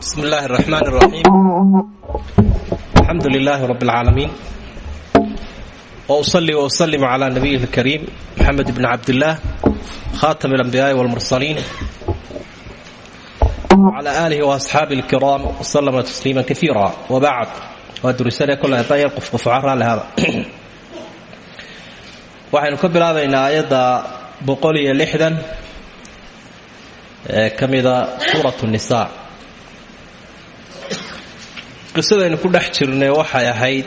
bismi illaahi araxmaan raxiim alxamdu lilaahi rabi alcaalamiin wa usalli wa usallim calaa nabiyihi alkariim moxamed bni cabdillaah khaatami alambiyaai walmursaliin wcalaa aalihi waasxaabi alkiraam wasalama tasliima kaiira wabacd waa durisane kolle haddaan yar qofqofca raallihada waxaynu ka bilaabaynaa aayadda boqol iyo lixdan ee ka mida suurat nisaa qisadaynu ku dhex jirnay waxay ahayd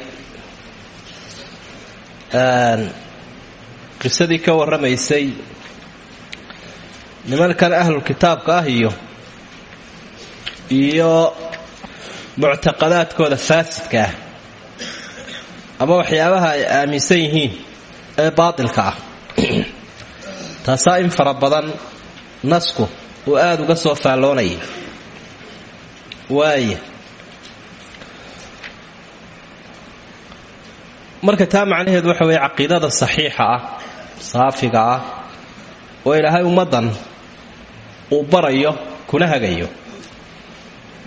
qisadii ka warramaysay nimankan ahlulkitaabka ah iyo iyo muctaqadaadkooda faasidka ah ama waxyaabaha ay aaminsan yihiin ee baatilka ah. Taasaa in fara badan nasku uu aada uga soo faalloonayay waaya marka taa macnaheedu waxa weeye caqiidada saxiixa ah saafiga ah oo ilaahay ummaddan uu barayo kuna hagayo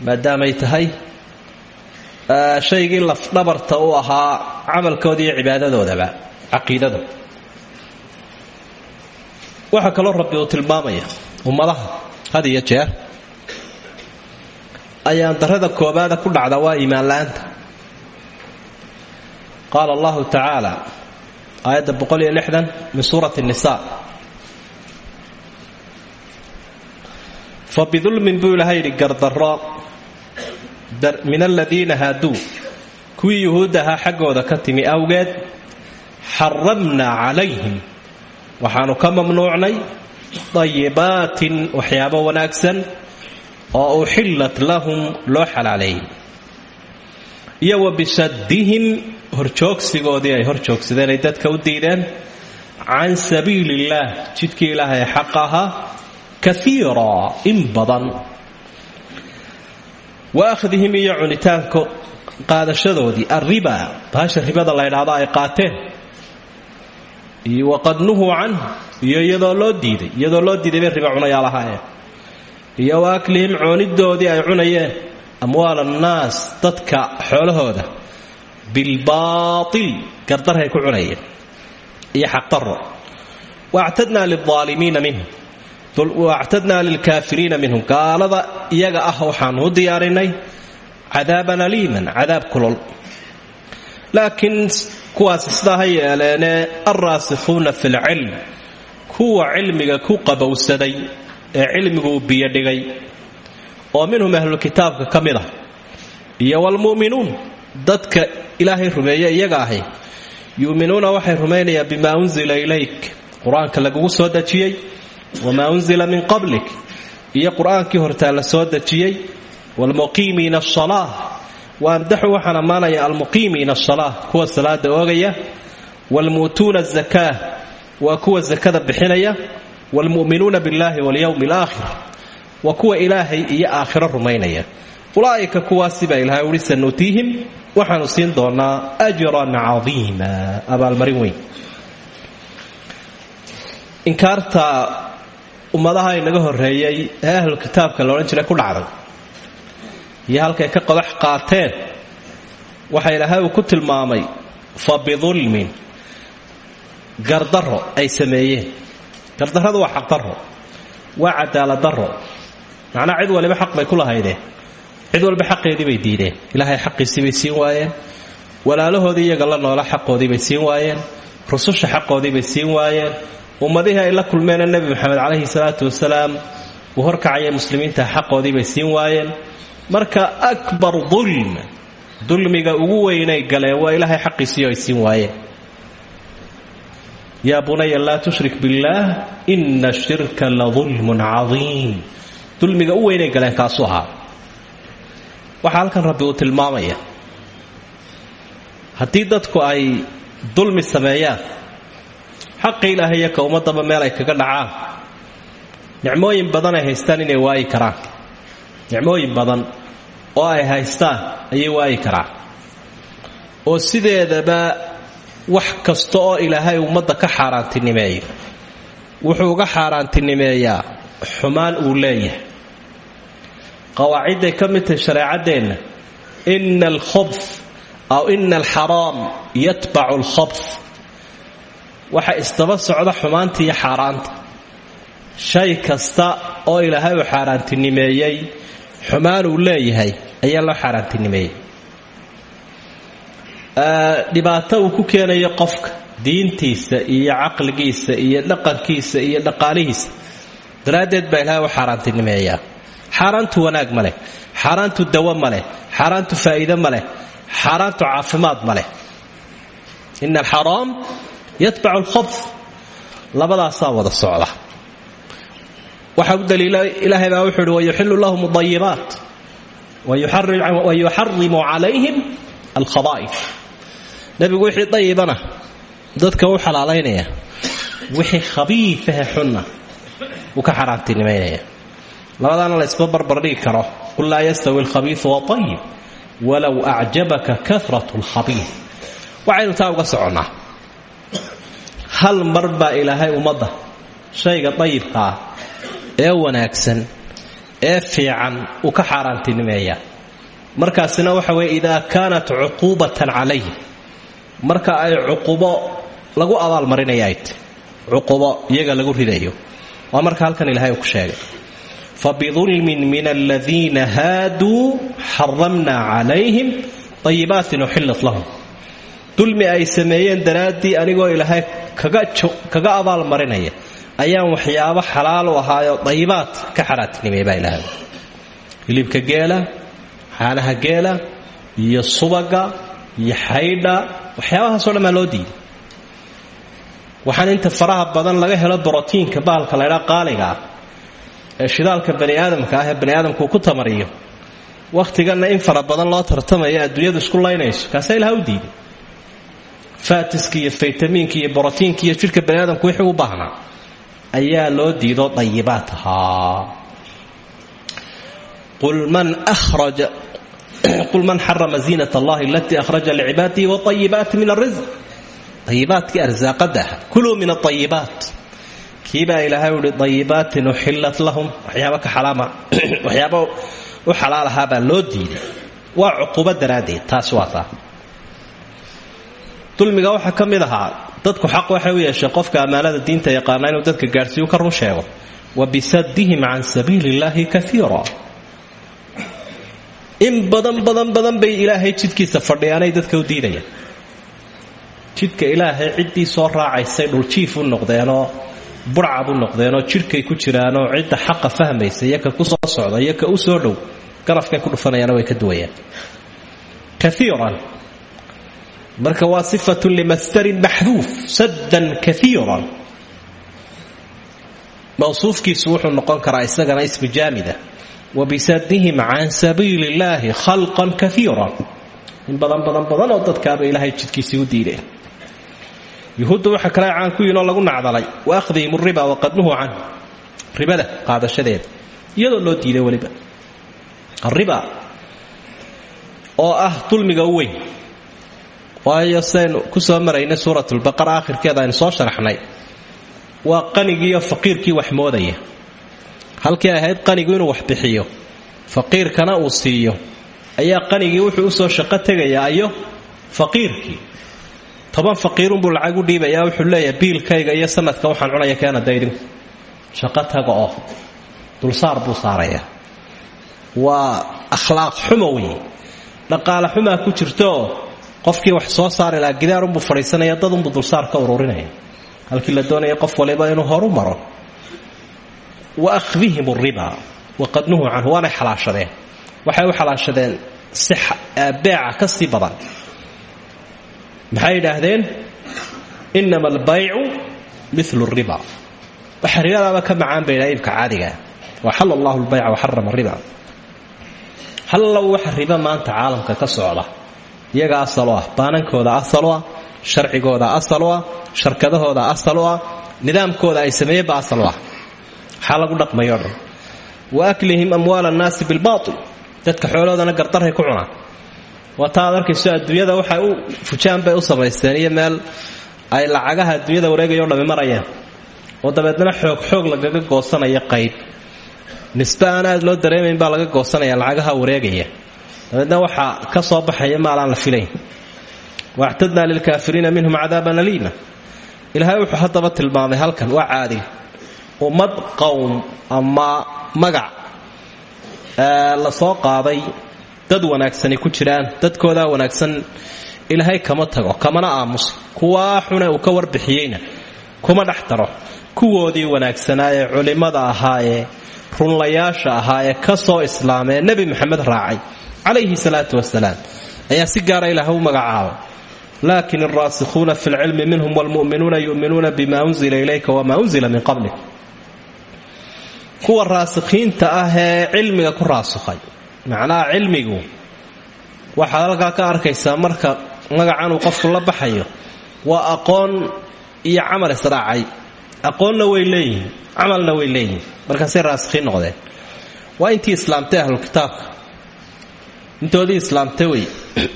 maadaamay tahay shaygii lafdhabarta u ahaa camalkooda iyo cibaadadoodaba caqiidada waxaa kaloo rabbi uu tilmaamaya ummadaha had iyo jeer ayaan darada koobaada ku dhacda waa iimaanla-aanta qaala allahu tacaala aayadda boqol iyo lixdan min suurati nisa fa bidulmin buu ilahay yidhi min aladiina haaduu kuwii yuhuud ahaa xaggooda ka timi awgeed xaramnaa calayhim waxaanu ka mamnuucnay dayibaatin waxyaabo wanaagsan oo uxillat lahum loo xalaaleeyey iyo wa bisaddihim horjoogsigoodii ay horjoogsadeen ay dadka u diideen can sabiili illaah jidkii ilaahay xaq ahaa kaiira in badan. Wa akhdihim iyo cunitaanka qaadashadoodii arriba bahasha ribada la ydhaahdo ay qaateen. Iyo waqad nuhuu canhu iyo iyadoo loo diiday iyadoo loo diiday riba cunayaal ahaayeen iyo wa aklihim coonidoodii ay cunayeen amwaal annaas dadka xoolahooda bilbaatil gardarhay ku cunayeen iyo xaqdaro waactadnaa lilaalimiina minhum waactadnaa lilkaafiriina minhum gaalada iyaga ah waxaanu u diyaarinay cadaaban aliiman cadaab kulol laakiin kuwaasi sidaa ha yeeleene alraasikhuuna fi lcilm kuwa cilmiga ku qabowsaday ee cilmiguu biyodhigay oo minhum ahlulkitaabka ka mid dadka ilaahay rumeeye iyaga ahi yu'minuuna waxay rumaynayaan bimaa unsila ilayk. Qur'aanka lagugu soo dejiyey wamaa unsila min qablik. Iyo qur'aankii hortaa la soo dejiyey waalmuqiimiina asalaa waamdaxu waxaan ammaanaya almuqiimiina asalaa kuwa salaada oogaya. Waalmu'tuuna azakaa waa kuwa sakada bixinaya. Waalmu'minuuna biاllahi walyowmi alaakhir waa kuwa ilaahay iyo aakhiro rumaynaya ulaa'ika kuwaasi baa ilahay uhi sanutiihim waxaanu siin doonaa ajran cadiima. Abaalmarin weyn. Inkaarta ummadaha inaga horeeyey ee ahlu kitaabka la odhan jiray ku dhacday iyo halkay ka qodax qaateen waxa ilaahay uu ku tilmaamay fa bidulmin gardaro ay sameeyeen. Gardarradu waa xaqdarro waa cadaaladdarro macnaa cid waliba xaq bay ku lahaydeen cid walba xaqeedii bay diideen. Ilaahay xaqiisii bay siin waayeen. Walaalahoodii iyaga la noola xaqoodii bay siin waayeen. Rususha xaqoodii bay siin waayeen. Ummadihii ay la kulmeena nebi maxamed calayhi salaatu wasalaam uu horkacaya muslimiinta xaqoodii bay siin waayeen. Marka akbar dulm dulmiga ugu weynay galeen waa ilaahay xaqiisiio ay siin waayeen. Yaa bunaya laa tushrik billaah ina shirka la dulmun cadiim. Dulmiga u weynay galeen kaasuu ahaa waxaa halkan rabbi uu tilmaamaya. Haddii dadku ay dulmi sameeyaan xaqi ilaahay iyo ka ummadaba meel ay kaga dhacaan. Nicmooyin badan ay haystaan inay waayi karaan. Nicmooyin badan oo ay haystaan ayay waayi karaan. Oo sideedaba wax kasta oo ilaahay ummadda ka xaaraantinimeeyo wuxuu uga xaaraantinimeeyaa xumaan uu leeyahay qawaacidday ka mid tahay shareecadeenna ina alkhobf aw ina alxaraam yatbacu alkhobf waxa isdaba socda xumaanta iyo xaaraanta. Shay kasta oo ilaahay uu xaaraantinimeeyey xumaan uu leeyahay ayaa loo xaaraantinimeeyey. Dhibaato uu ku keenayo qofka diintiisa iyo caqligiisa iyo dhaqankiisa iyo dhaqaalihiisa daraaddeed baa ilahay u xaaraantinimeeyaa xaaraantu wanaag ma leh xaaraantu dawo ma leh xaaraantu faa'iide ma leh xaaraantu caafimaad ma leh. Ina alxaraam yatbacu alkhobf labadaasaa wada socda. Waxaa u daliila ilaahay baa wuxuu uhi wayuxilu lahum adayibaat wayuxarimu calayhim alkhaba'if nebigu wixii dayibana dadka u xalaalaynaya wixii khabiifahe xunna wuu ka xaaraantinimaynaya labadaana la ysma barbardhigi karo. Qul laa yastawi alkhabiiu waayib walow acjabaka karat lkhabiif waxaynu taa uga soconnaa. Hal mar baa ilaahay ummadda shayga dayibka ah ee wanaagsan ee fiican uu ka xaaraantinimeeyaa markaasina waxa weye idaa kaanat cuquubatan calayhim marka ay cuqubo lagu abaalmarinaya ay cuqubo iyaga lagu ridayo waa marka halkan ilahay uu ku sheegay fabidulmin min aladiina haaduu xaramnaa calayhim ayibaatin uxillat lahum dulmi ay sameeyeen daraaddii anigoo ilaahay kaga abaalmarinaya ayaan waxyaabo xalaal u ahaayo dayibaad ka xaraatinimeey baa ilaahay hilibka geela xaanaha geela iyo subaga iyo xaydha waxyaabahaasoo dhan baa loo diiday waxaan inta faraha badan laga helo ee shidaalka bani aadamka ah ee bani aadamku ku tamariyo. Wakhtiganna in fara badan loo tartamayo adduunyadu isku laynayso kaasaa ilaha u diiday. Faatiska iyo faytamiinka iyo brotiinka iyo jidhka bani aadamku wixii u baahnaa ayaa loo diido dayibaat ahaa qul man xarama ziinat allahi alatii akhraja licibaadihi waayibaati min arisq ayibaadkii arsaaqada aha kuluu min aayibaat kiibaa ilaahay uhi ayibaatin uxillat lahum. Waxyaaba u xalaal ahaabaa loo diiday. Waa cuquubo daraaddeed taas waa taa. Dulmiga waxaa ka ahaa dadku xaq waxay u yeesheen qofka ammaanada diinta yaqaana inuu dadka gaadhsiiyu ka run sheego. Wa bisadihim can sabiili illaahi kaiira in badan badan badan bay ilaahay jidkiisa fadhiyaanay dadka u diidayaan. Jidka ilaahay ciddii soo raacaysay dhuljiif u noqdeenoo burcad u noqdeenoo jidhkay ku jiraanoo cidda xaqa fahmaysa iyo ka ku soo socda iyo ka u soo dhow garafkay ku dhufanayaana way ka duwayaan. Kaiiran marka waa sifatun limasdarin maxduuf saddan kaiiran mawsuufkiisu wuxuu noqon karaa isagana ismi jaamida. Wa bisadihim can sabiili khalqan kaiiran in badan badan badan oo dadkaaba ilaahay jidkiisii u diideen yuhuudda waxa kale caan ku yihinoo lagu nacdalay. Wa akhdihim riba waqadnuhu can ribada qaadashadeeda iyadoo loo diiday weliba. Ariba oo ah dulmiga u weyn. Waayo sidaynu ku soo maraynay suuratulbaqara aakhirkeeda aynu soo sharaxnay. Waa qanigiiyo faqiirkii wax moodaya. Halkii ahayd qanigu inuu wax bixiyo faqiirkana uu siiyo. Ayaa qanigii wuxuu u soo shaqo tegayaa iyo faqiirkii toban faqiirunbuu lacag u dhiibayaa wuxuu leeyahay biilkayga iyo sanadka waxaan cunaya keena daydinku shaqo oo dulsaar buu saarayaa. Waa akhlaaq xumo wey dhaqaale ku jirtooo qofkii wax soo saari lahaa gidaarunbuu fadhiisanaya dadunbuu dulsaar ka ururinaya. Halkii la doonaya qof waliba inuu horu maro. Wa akhdihim riba waqadnuhu canhu waanay xalaashadeen. Waxay u xalaashadeen si beeca ka badan maxay yidhaahdeen? Inama albaycu milu riba. Waxa ribadaaba ka macaan bay yidhaha iibka caadigaa waxala allahu lbayca waxarama riba. Hallow waxa riba maanta caalamka ka socda. Iyaga asalo ah baanankooda asalo ah sharcigooda asalo ah sharkadahooda asalo ah nidaamkooda ay sameeyeenba asalo ah. Lagu dhaqmayo wa aklihim amwaal annaasi bilbaatil dadka xoolahoodana gardarhay ku cunaan waa taa ad arkayso adduunyada waxay u fujaan bay u samaysteen iyo meel ay lacagaha adduunyada wareegayao dhami marayaan. Oo dabeedna xoog xoog lagaga goosanaya qayb. Nisbe aan aad loo dareemayn baa laga goosanaya lacagaha wareegaya. Dabeedna waxaa ka soo baxaya maalaan la filayn. Waactadnaa lilkaafiriina minhum cadaaban aliima. Ilaahay wuxuu haddaba tilmaamay halkan waa caadil ummad qowm ama magac la soo qaaday dad wanaagsani ku jiraan dadkoodaa wanaagsan ilaahay kama tago kamana aamuso kuwaa xune uu ka warbixiyeyna kuma dhex daro. Kuwoodii wanaagsanaa ee culimmada ahaa ee runlayaasha ahaa ee ka soo nebi maxamed raacay calayhi salaatu wasalaam ayaa si gaara ilaah u magacaaba. Laakin alraasikhuuna fi lcilmi minhum wlmu'minuuna yu'minuuna bima unzila ilayka wama unzila min qablik. Kuwa raasikhiinta ah ee cilmiga ku raasukhay macnaha cilmigu. Waxaad halkaa ka arkaysaa marka magacan uu qofku la baxayo waa aqoon iyo camal israacay aqoonna way leeyihiin camalna way leeyihiin. Markaasay raasikhiin noqdeen. Waa intii islaamtay ahlukitaabka intoodii islaamtay wey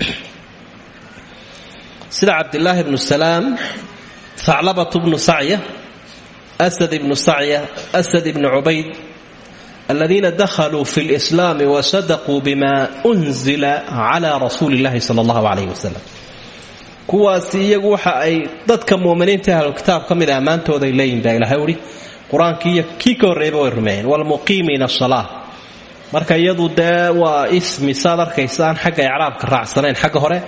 sida cabdilaahi ibnu salaam saclabatu bnu sacya asad ibnu sacya asad ibnu cubayd aladiina dakhaluu fi lislaami wasadaquu bima unzila cala rasuuli illahi sala allahu calayh wasalam kuwaasi iyagu waxa ay dadka muuminiinta ahlukitaab ka mid a ammaantooday leeyihiin baa ilahay uhi qur'aankii iyo kii ka horreeyba way rumeeyeen waalmuqiimiina asalaa marka iyadu dee waa ismi saad arkaysaan xagga icraabka raacsanayn xagga hore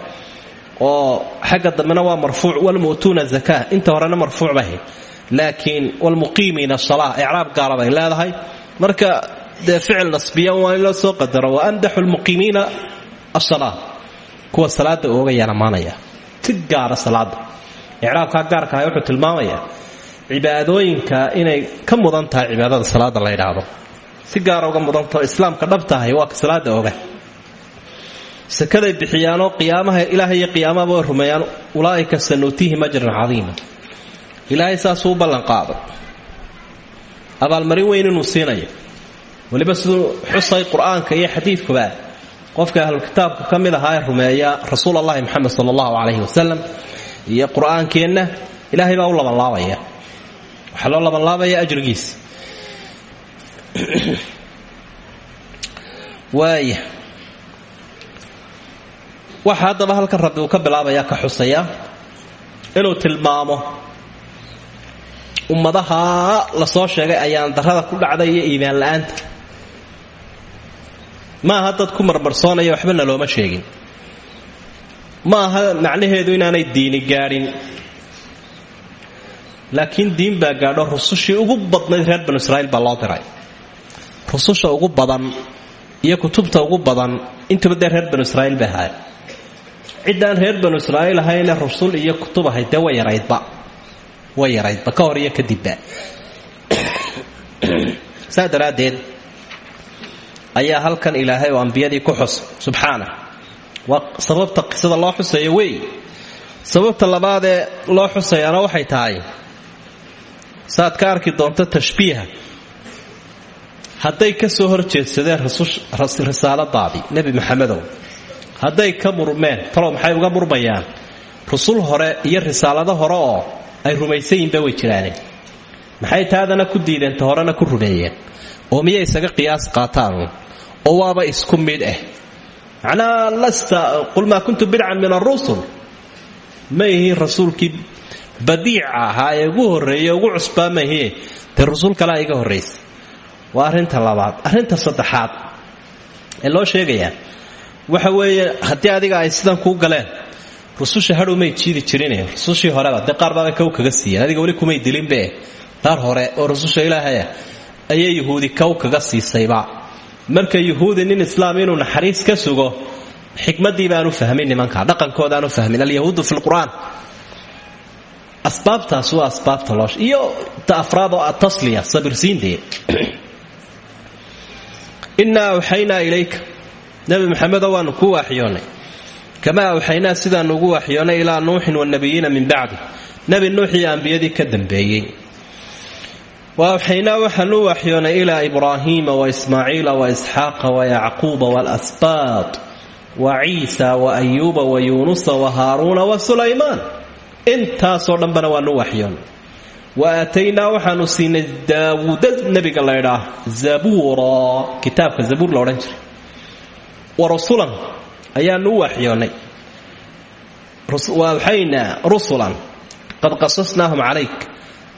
oo xagga dambena waa marfuuc walmu'tuuna zaka inta horena marfuuc bay ahayd. Laakiin walmuqiimiina asalaa icraab gaara bay leedahay marka dee ficil nasbiyan waa soo qadaro. Wa amdaxu lmuqiimiina asalaa kuwa salaada oogayaan ammaanaya si salaada icraabkaa gaarkaah wuxuu tilmaamayaa cibaadooyinka inay ka mudan tahay cibaadada salaada la ydhaahdo si gaara uga mudantaho islaamka dhab tahay waa ka salaada oga sakaday bixiyaanoo qiyaamaha ilaahay iyo qiyaamahaba way ulaa'ika sanuutiihim ajran cadiima. Ilaahay saasuu u ballanqaaday abaalmarin weyn inuu siinayo. Weliba siduu xusay qur'aanka iyo xadiidkuba qofka ahlukitaabka ka mid ahaa ee rumeeya rasuul allahi moxamed sala allahu calayhi wasalam iyo qur'aankeenna ilaahay baa u labanlaabaya. Waxaa loo labanlaabaya ajrigiisa waaya waxa haddaba halkan rabbi uu ka bilaabaya ka xusaya inuu tilmaamo ummadaha la soo sheegay ayaan darada ku dhacday iyo iimaan la'aanta. Ma aha dad ku marmarsoonaya waxbana looma sheegin. Ma aha macnaheedu inaanay diini gaadhin laakiin diin baa gaadho rusushii ugu badnayd reer banu israiil baa loo diray. Rususha ugu badan iyo kutubta ugu badan intuba dee reer banu israiil bay ahaay ciddaan reer banu israiil ahayne rusul iyo kutub ahayd dee way yaraydba way yaraydba ka hor iyo kadibba saa daraaddeed ayaa halkan ilaahay oo ambiyadii ku xus subxaana. Waa sababta qisada loo xusayo wey. Sababta labaadee loo xusayaana waxay tahay saaad ka arki doonto tashbiiha. Hadday ka soo horjeedsadeen risaaladaadii nebi maxamedow hadday ka murmeen talow maxay uga murmayaan? Rusul hore iyo risaalado hore oo ay rumaysan yihinba way jiraaneen. Maxay taadana ku diideen ta horena ku rumeeyeen? oo miyay isaga qiyaas qaataan? oo waaba isku mid ah macnaa lasta qul maa kuntu bidcan min arusul ma ihiin rasuulkii badiica ahaa ee ugu horreeye ugu cusbaa maihie dee kalea iga horraysa waa arrinta labaad. Arrinta saddexaad ee loo sheegayaa. Waxa weeye haddii adiga ay sidan kuu galeen rususha hadhow may jiidi jirine rusushii horeba dee qaar baabay kow kaga siiyeen adiga weli kumay dilinbe qaar hore oo rususha ilaahaya ayay yuhuudi kow kaga siisayba marka yuhuudi nin islaam inuu naxariis ka sugo xikmadii baanu fahmin nimanka dhaqankoodaanu fahmin. Alyahuudu fi lqur'aan asbaabtaas waa asbaabta loo iyo ta afraad oo atasliya sabirsiindee innaa awxaynaa ilayka. Nebi maxamedo waanu kuu waaxyoonnay kamaa awxaynaa sidaanu ugu waaxyoonnay ilaa nuuxin wanabiyiina min bacdi. Nebi nuux iyo ambiyadii ka dambeeyey. Wa awxaynaa waxaanu u waaxyoonnay ilaa ibraahiima wa ismaaciila wa isxaaqa wa yacquuba waalasbaat wa ciisa wa ayuuba wa yuunusa wa haaruuna wa sulaymaan. Intaasoo dhanbana waanu waxyoonnay wa aataynaa waxaanu siinay daawuuda nebiga laydhaa zabuura. Kitaabka zabuur la odhan jiray. Wa rasulan ayaanu u waxaynaa rusulan. Qad qasasnaahum calayk.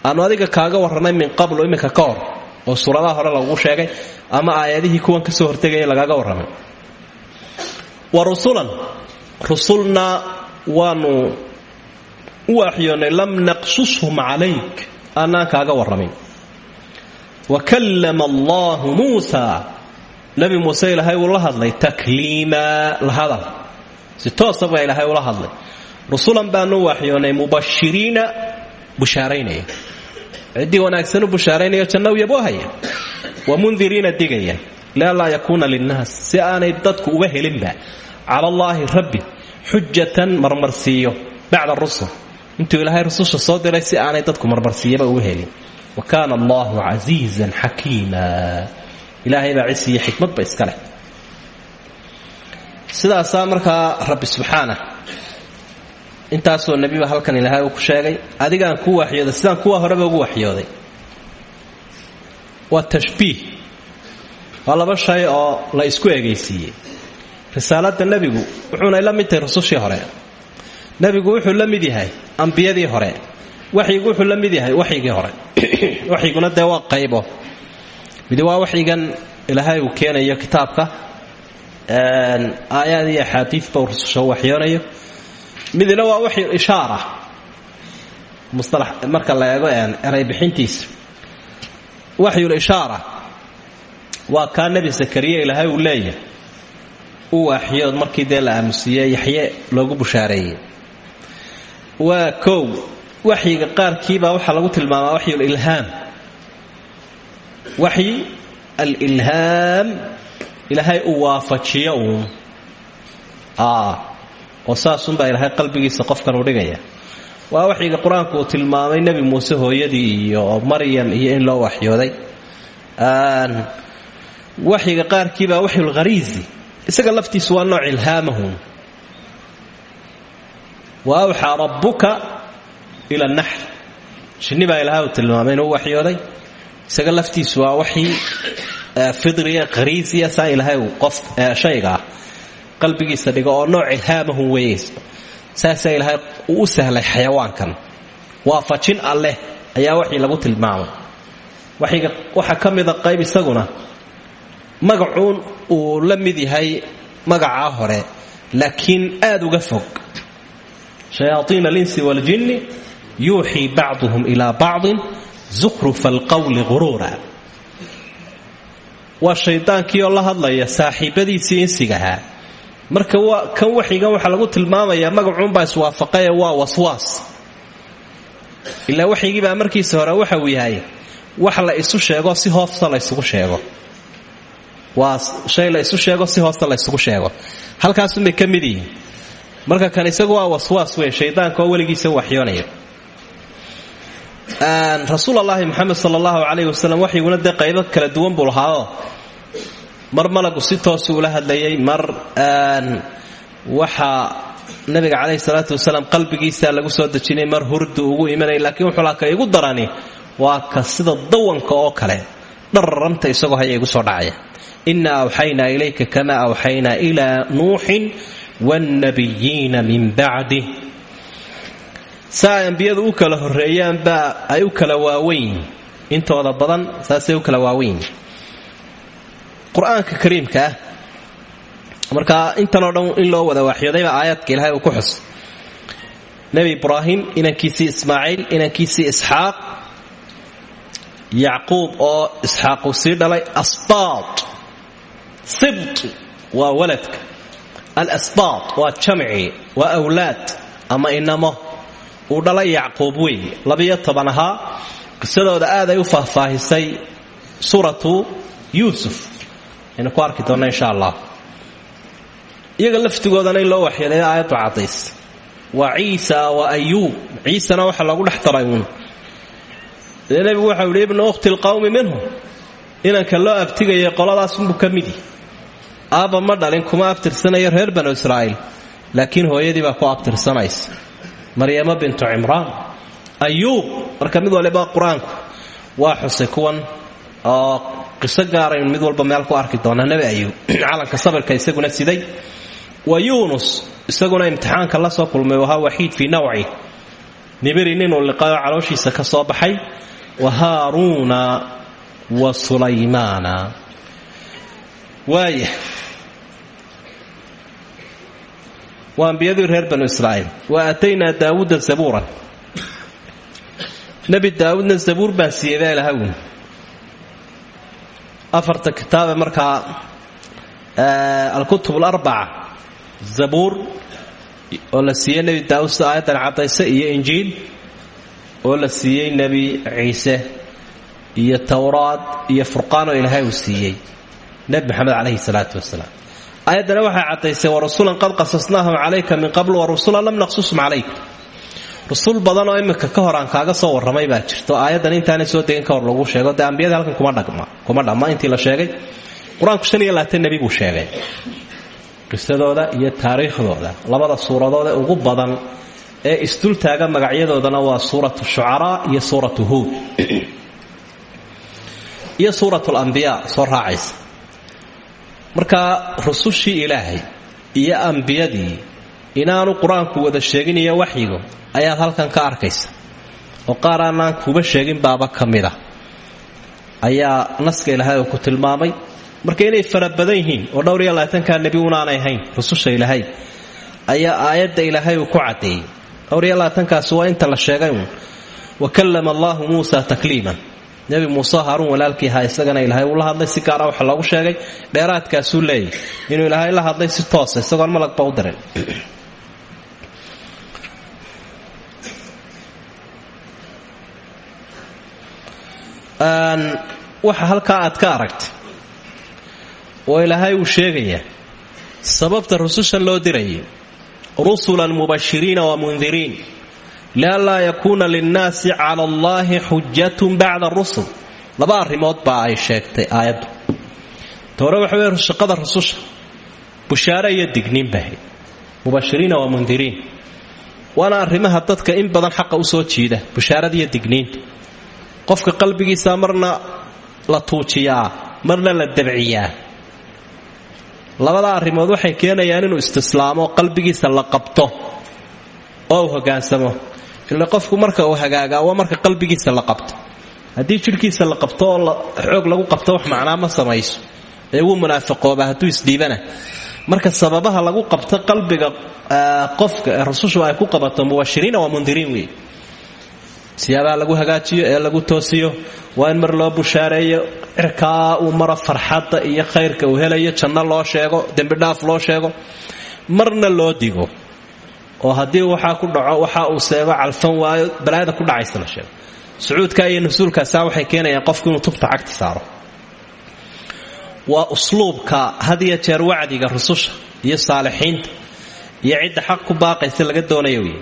Aanu adiga kaaga warrannay min qablu iminka ka hor oo suuradaha hore lagu sheegay ama aayadihii kuwan ka soo hortegaya lagaaga warramay. Wa rusulan. Rusulna waanu u waxyoonnay lam naqsushum calayk. Aanaan kaaga warramin. Wa kallama allahu muusa nabi muuse ilaahay uu la hadlay takliima la hadal. Si toosa baa ilaahay ula hadlay. Rusulan baanu u waxyoonnay mubashiriina bushaaraynaya. Ciddii wanaagsan u bushaaraynaya janna u yaboohaya wa mundiriina digaya. Lianlaa yakuuna linnaas. Si aanay dadku uga helinba cala allaahi rabbi xujatan marmarsiiyo bacda rusul. Intuu ilaahay rususha soo diray si aanay dadku marmarsiiyaba uga helin. Wa kaana allahu casiizan xakiima ilaahay baa cisiiyo xikmadba iska leh. Sidaasaa markaa rabbi subxaana intaasoo nebiba halkan ilaahay uu ku sheegay adigaan kuu waxyooday sidaan kuwa horeba ugu waxyooday. Waa tashbiih. Waa laba shay oo la isku egaysiiyey risaaladda nebigu wuxuunay la mid tahay rusushii hore. Nebigu wuxuu la mid yahay ambiyadii hore. Waxyigu wuxuu la mid yahay waxyigii hore. Waxyiguna dee waa qaybo midi waa waxyigan ilaahay uu keenayo kitaabka aayaad iyo axaadiidba uu waxyoonayo. Midina waa waxyu ishaara mustalax marka la eego eray bixintiisa waxyul ishaara waa kaa nebi sakariya ilaahay uu leeyahay. U waxyood markii dee la aamusiiyey yaxye loogu bushaareeyey. Waa kow waxyiga qaarkiibaa waxaa lagu tilmaamaa waxyul ilhaam waxyi alilhaam ilaahay uu waafajiyo uun oo saasunbaa ilaahay qalbigiisa qofkan u dhigaya. Waa waxyiga qur'aanku uu tilmaamay nebi muuse hooyadii iyo maryam iyo in loo waxyooday. Waxyiga qaarkiibaa waxyulkhariisi isaga laftiisu waa nooc ilhaamahum wa awxaa rabbuka ila naxl shinni baa ilaahay uu tilmaamay inuu waxyooday isaga laftiisu waa waxyi fidriya khariisiya saa ilaahay qof shaygaa qalbigiisa dhigo oo nooc ilhaamahum weeyeys saasaa u sahlay xayawaankan. Waafajin alleh ayaa waxii lagu tilmaamay. Waxaa ka mida qayb isaguna magacuun uu la mid yahay magacaa hore laakiin aad uga fog. Shayaaiin alinsi waaljinni yuuxii bacduhum ilaa bacdin zukhrufa alqowli quruura waa shaydaankii oo la hadlaya saaxiibadiisii insigahaa marka kan waxigan waxaa lagu tilmaamayaa magacuunbaa iswaafaqaye waa waswaas. Ilaa waxyigiibaa markiisa hore waxa uu wax la isu sheego si hoosta laysugu sheego. Waa shay la isu sheego si hoosta laysugu sheego. Halkaasunbay ka mid yihiin. Marka kan isagu waa waswaas wey shaydaanka oo weligiisa waxyoonaya rasuul allaahi moxamed sal allahu calayh wasalam waxyiguna dee qaybo kala duwan buu lahaao mar malagu si toosu ula hadlayay mar waxaa nabiga calayhi salaatu wasalaam qalbigiisa lagu soo dejinay mar hurdu ugu imanay laakiin wuxuu laha ka igu darani waa ka sida dawanka oo kale dhararanta isagoo haya igu soo dhacaya. Inaa awxaynaa ilayka kamaa awxaynaa ilaa nuuxin wاnnabiyiina min bacdih saa ambiyadu u kala horeeyaanbaa ay u kala waaweyn. Intooda badan saasay u kala waaweyn. Qur'aanka kariimka ah markaa intanoo dhan in loo wada waxyoodayba aayaadka ilahay uu ku xus. Nebi ibraahim inankiisii ismaaciil inankiisii isxaaq yacquub oo isxaaquu sii dhalay asbaat sibt waa waladka alasbaat waa jamci waa awlaad ama inamo uu dhalay yacquub wey labiyo toban ahaa qisadooda aad ay u faahfaahisay suuratu yuusuf. Aynu ku arki doonna insha allah iyaga laftigoodana in loo waxyeelay aayaddu cadays waa ciisa waa ayuub. Ciisana waxa lagu dhex daray uun. Dee nebigu waxau yidhi ibnu ukhti inanka loo abtigayay qoladaasunbuu ka midi. Ma dhalin kuma abtirsanayo reer banu israa'iil. Laakiin hooyadii baa ku abtirsanaysa maryamo bintu cimraan ayuub marka mid waliba qur'aanku waa xusay kuwan oo qiso gaaraynu mid walba meel ku arki doonaa. Nebi ayuub calanka sabirka isaguna siday. Wa yuunus isaguna imtixaanka la soo kulmay wahaa waxiid fii nawci. Nibiri ninuu liqayo calooshiisa ka soo baxay wa haaruuna wa sulaymaana. Waaya waa ambiyadii reer banu israa'iil. Wa aataynaa daawuuda zabuuran nebi daawuudna zabuur baan siiyey baa ilahagun afarta kitaabe markaa alkutub alarbaca zabuur oo la siiyey nebi daawuud sida aayaddan caddayse iyo injiil oo la siiyey nebi ciise iyo towraad iyo furqaan oo ilaahay uu siiyey. Nebi maxamed calayhi salaatu wasalaam aayaddana waxay caddaysay warusulan qad qasasnaahum calayka min qabl warusulan lam naqsusum calayk rusul badan oo imika ka hor aan kaaga soo warramay baa jirto. Aayaddan intaanay soo degin ka hor lagu sheego. Dee halkan kuma dhamma intii la sheegay qur'aanku shan iyo labaatan sheegay. Qisadooda iyo taariikhdooda labada suuradood ee ugu badan ee isdultaaga magacyadoodana waa suuratu shucaraa iyo suuratu huud. Iyo suuratu lambiyaa soo raacaysa marka rusushii ilaahay iyo ambiyadii inaanu qur'aanku wada sheegin iyo waxyigu ayaad halkan ka arkaysa oo qaar aanaan kuba sheegin baaba ka mid a ayaa naska ilaahay uu ku tilmaamay. Marka inay fara badan yihiin oo dhowr iyo labaatankaa nebi unaanay hayn rususha ilaahay ayaa aayadda ilaahay uu ku caddeeyey. Dhowr iyo labaatankaasi waa inta la sheegay uun. Wa kallama allaahu muusa takliiman nebi muuse haaruun walaalkii ahaa isagana ilaahay uu la hadlay si gaara waxa loogu sheegay dheeraadkaasuu leeyahy inuu ilaahay la hadlay si toosa isagoon malagba u dirin waxa halkaa aad ka aragtay oo ilaahay uu sheegayaa sababta rusushan loo dirayay rusulan mubashiriina wa mundiriin lianlaa yakuuna linnaasi cala allaahi xujatun bacda rusul laba arrimood baa ay sheegtay aayaddu. Toore waxa wey shaqada rususha. Bushaare iyo digniin bahayd mubashiriina wa mundiriin. Waana arrimaha dadka in badan xaqa u soo jiida bushaarada iyo digniinta. Qofka qalbigiisa marna la tuujiyaa marna la dabciyaa. Labada arrimood waxay keenayaan inuu istislaamo qalbigiisa la qabto oo uu hogaansamo ile qofku marka uu hagaagaa waa marka qalbigiisa la qabto. Haddii jidhkiisa la qabto oo xoog lagu qabto wax macnaa ma samayso. Ee wuu munaafiqooba hadduu isdhiibana marka sababaha lagu qabto qalbiga qofka rusushu ay ku qabato mubashiriina waa mundiriin wey siyaabaha lagu hagaajiyo ee lagu toosiyo waa in mar loo bushaareeyo cirkaa uu maro farxadda iyo khayrka uu helayo janno loo sheego dembidhaaf loo sheego. Marna loo digo oo haddii waxaa ku dhaco waxa uu seego calfan waayo balaayada ku dhacaysa la sheego sucuudka iyo nusuulkaasa waxay keenayaan qofku inuu tubta cagti saaro. Waa usluubka had iyo jeer wacdiga rususha iyo saalixiinta iyo cidda xaq ku baaqaysa laga doonayo wey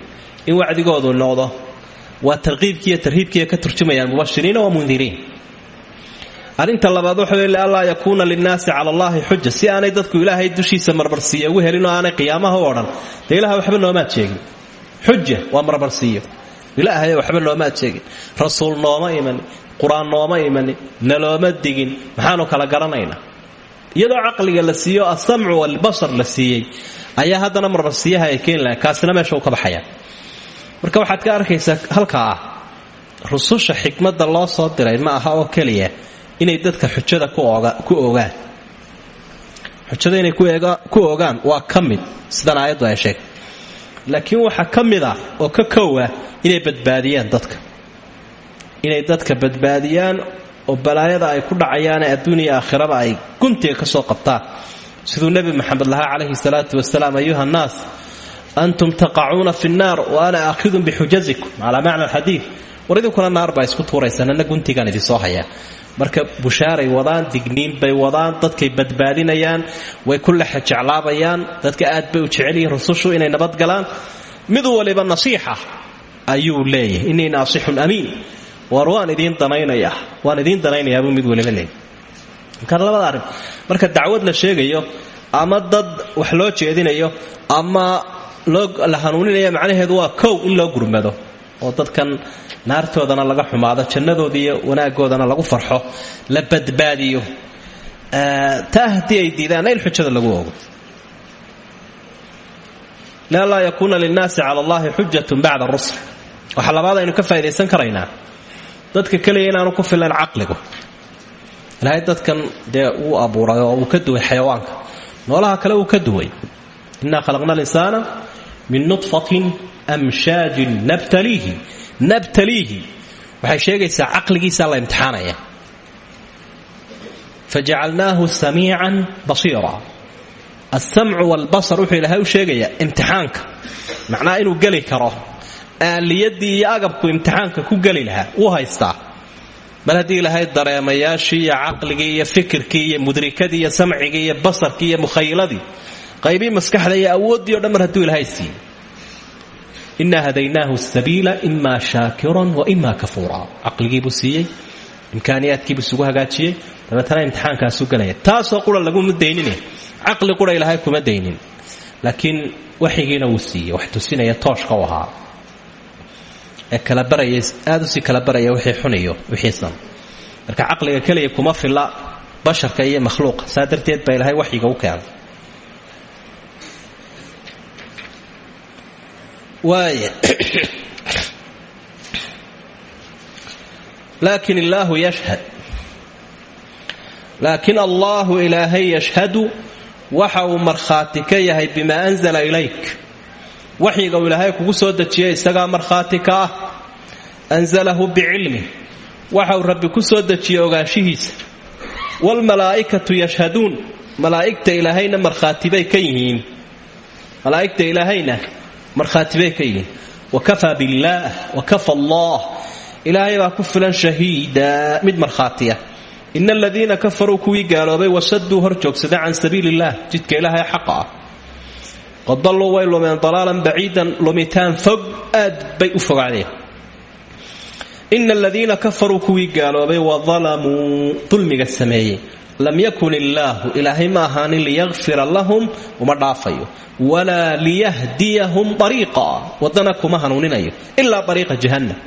in wacdigoodu noqdo waa tarqiibkiiyo tarhiibkiiya ka turjumayaan mubashiriina wa mundiriin arrinta labaad waxa wey lianlaa yakuuna linnaasi cala allaahi xuja. Si aanay dadku ilaahay dushiisa marmarsiiyo ugu helin aanay qiyaamaha u odhan waxba noomaad sheegin xuja waa marmarsiiyo. Ilaahay waxba noomaad sheegin rasuul nooma imanin qur'aan nooma imanin nalooma digin maxaanu kala garanaynaa. Iyadoo caqliga la siiyo asamcu walbasar la siiyey ayaa haddana marmarsiiyaha ay keeni lahayn kaasina meesha ka baxaya marka waxaad ka arkaysaa halkaa ah rususha xikmadda loo soo diray ma aha oo keliya inay dadka xujada ku ogaan xujada inay ku ogaan waa ka mid sidan ay sheegtay. Laakiin waxaa ka mid ah oo ka kowa inay badbaadiyaan dadka. Inay dadka badbaadiyaan oo balaayada ay ku dhacayaane adduuniya aakhiraba ay guntiga ka soo qabtaan. Siduu nebi maxamed lahaa calayhi salaatu wasalaam ayuha nnaas antum taqacuuna fi nnaar wa ana aakhidun bixujazikum calaa macna alxadiid war idinkuna naar baa isku tuuraysaan anna guntigaan idin soo hayaa marka bushaaray wadaan digniin bay wadaan dadkay badbaadinayaan way ku lexa jeclaabayaan dadka aad bay u jecel yihiin rusushu inay nabadgalaan mid waliba nasiixa ayuu leeyahay innii naasixun amiin. War waan idiin danaynayaa waan idiin danaynayaabuu mid waliba leeyahy marka dacwad la sheegayo ama dad wax loo jeedinayo ama loo la hanuuninaya macnaheedu waa kow in loo gurmado oo dadkan naartoodana laga xumaado jannadoodii wanaagoodana lagu farxo la badbaadiyo. Taa haddii ay diidaanna xujada lagu ogo lianlaa yakuuna linnaasi cala allahi xujatun bacda rusul waxaa labaad aynu ka faa'idaysan karaynaa. Dadka keliya inaanu ku filan caqligu. Ilaahay dadkan dee wuu abuuray oo uu ka duway xayawaanka. Noolaha kale uu ka duway. Innaa khalaqna alinsaana min nudfatin amshaajin nabtaliihi nabtaliihi waxay sheegaysaa caqligiisaa la imtixaanaya. Fajacalnaahu samiican basiira. Alsamcu waalbasar wuxuu ilaahay u sheegayaa imtixaanka. Macnaha inuu geli karo. Aaliyadii agabku imtixaanka ku geli lahaa wuu haystaa. Mar haddii ilaahay dareemayaashii iyo iyo fikirkii iyo mudrikadii iyo samcigii iyo basarkii iyo mukhayiladii qaybii maskaxda iyo awooddii o dhan mar hadduu ilaahay siiyey. Inaa hadaynaahu sabiila imaa shaakiran wa imaa kafuura caqligiibuu siiyey imkaaniyaadkiibuu isugu hagaajiyey dabeetana imtixaankaasu gelaya taasoo qura laguma daynin caqli qura ilaahay kuma daynin. Laakiin waxigiina wuu wax tusinaya tooshka u ahaa. Ee kala baraya aada u sii kala baraya wixii xuniyo wixiisan marka caqliga keliya kuma filla basharka iyo makhluuqa. Saa darteed ilaahay waxyiga u keenay waaya laakin illaahu yashhad. Laakin allaahu ilaahay yashhadu waxa uu markhaati ka yahay bimaa anzala ilayk. Waxyiga uu ilaahay kugu soo dejiyay isagaa markhaati ka ah. Anzalahu bicilmih waxa uu rabbi ku soo dejiyey ogaanshihiisa. Waalmalaa'ikatu yashhaduun malaa'igta ilaahayna markhaatibay ka yihiin. Malaa'igta ilaahayna markhaatibay ka yihiin wakafaa billaah wakafa allah. Ilaahay baa ku filan mid markhaatiya. Ina aladiina kafaruu kuwii gaaloobay wasaduu hor joogsada can sabiili jidka ilaahay xaqa ah. Qad dalluu way lumeen dalaalan baciidan lumitaan fog aad bay u fogaadeen. Ina aladiina kafaruu kuwii gaaloobay wadalamuu dulmiga sameeyey lam yakun illaahu ilaahay ma ahaanin liyakfira lahum uma dhaafayo. Walaa liyahdiyahum ariiqa wadana kuma hanuuninayo ilaa ariiqa jahannam.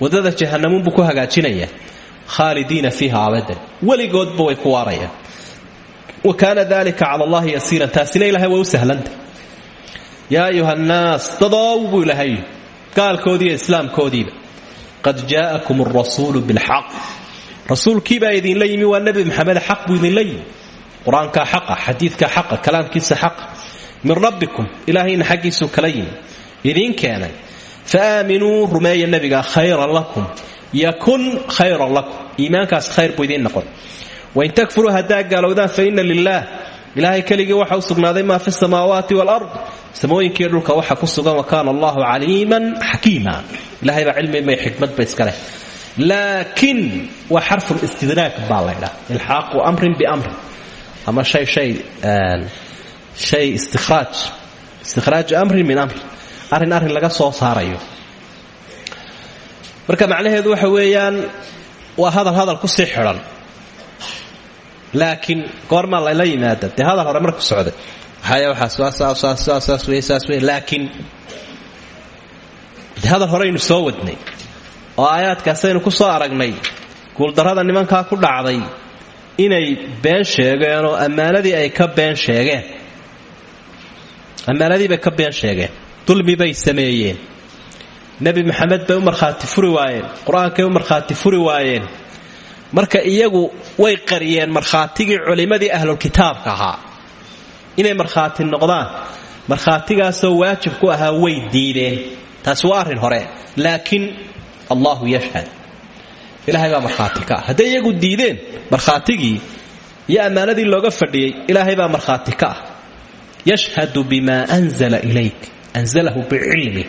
Wadada jahannamuunbuu ku hagaajinaya khaalidiina fiiha abadan. Weligoodba way ku waarayaan wa kaana dalika cala allahi yasiiran. Taasina ilahay way u sahlantah yaa ayuha nnaas dadoow buu ilahay gaalkoodiiyo islaamkoodiiba. Qad jaa'akum alrasuulu bilxaq rasuulkiibaa idinla yimi waa nebi maxamed xaq buu idinla yimi. Qur'aankaa xaqa xadiidka xaqa kalaamkiisa xaqa. Min rabbikum ilaahayna xaggiisuu kala yimi. Idiin keenay fa aaminuu rumeeya nebiga khayran lakum. Yakun khayran lakum. Iimaankaas khayr buu idiin noqon. Wain takfuruu haddaa gaalowdaan fa inna lilaah ilaahay keligii waxa u sugnaaday maa fi samaawaati walard samooyinkiiyo dhulka waxa ku sugan wa kaana allahu caliiman xakiima. Ilahay baa cilmibay xikmadba iska laakiin waa xarfu listidraak baa laydhaa ilxaaqu amrin biamrin ama shay shay istikhraaj istikhraaju amrin min amrin arrin arrin laga marka macnaheedu waxa weeyaan waa hadal hadal ku sii xidhan laakiin goormaa layla yimaada dee hadal hore marku socday waxasaas wey saas wey laakiin de hadal horeynu soo wadnay oo aayaadkaasaynu ku soo aragnay guuldarrada nimankaa ku dhacday inay been sheegeen oo ammaanadii ay ka been sheegeen. Ammaanadiibay ka been sheegeen. Dulmi bay sameeyeen. Nebi maxamed bay u markhaati furi waayeen. Qur'aankay u markhaati furi waayeen. Marka iyagu way qariyeen markhaatigii culimmadii ahlulkitaabka ahaa. Inay markhaati noqdaan markhaatigaasoo waajib ku ahaa way diideen. Taasi waa arrin hore. Laakiin allahu yashhad. Ilaahay baa markhaati ka ah. Iyagu diideen markhaatigii iyo ammaanadii looga fadhiyey ilaahay baa markhaati ka ah. Yashhadu bimaa anzala ilayk. Anzalahu bicilmi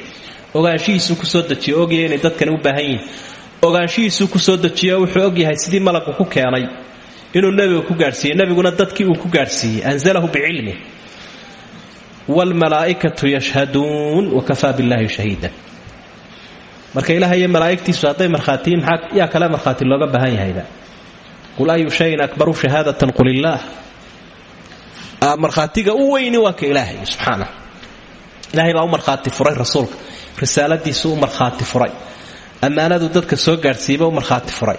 ogaanshihiisuu ku soo dejiyo ogyahay inay dadkani u baahan yihiin. Ogaanshihiisuu ku soo dejiyo wuxuu ogyahay sidii malagu ku keenay inuu nebiga ku gaadhsiiyey nebiguna dadkii uu ku gaadhsiiyey anzalahu bicilmi wlmalaaikatu yashhaduun wakafaa billahi shahiida marka ilaah iyo malaaigtiisu hadday marhaatiyiin yaa kale markhaati looga baahan yahayba qul ayu shayin akbaru shahaadatan qul illaah markhaatiga u weyni waa ka ilaahay subxaana ilahay baa u markhaati furay rasuulka. Risaaladiisu u markhaati furay. Ammaanadu dadka soo gaadhsiiba u markhaati furay.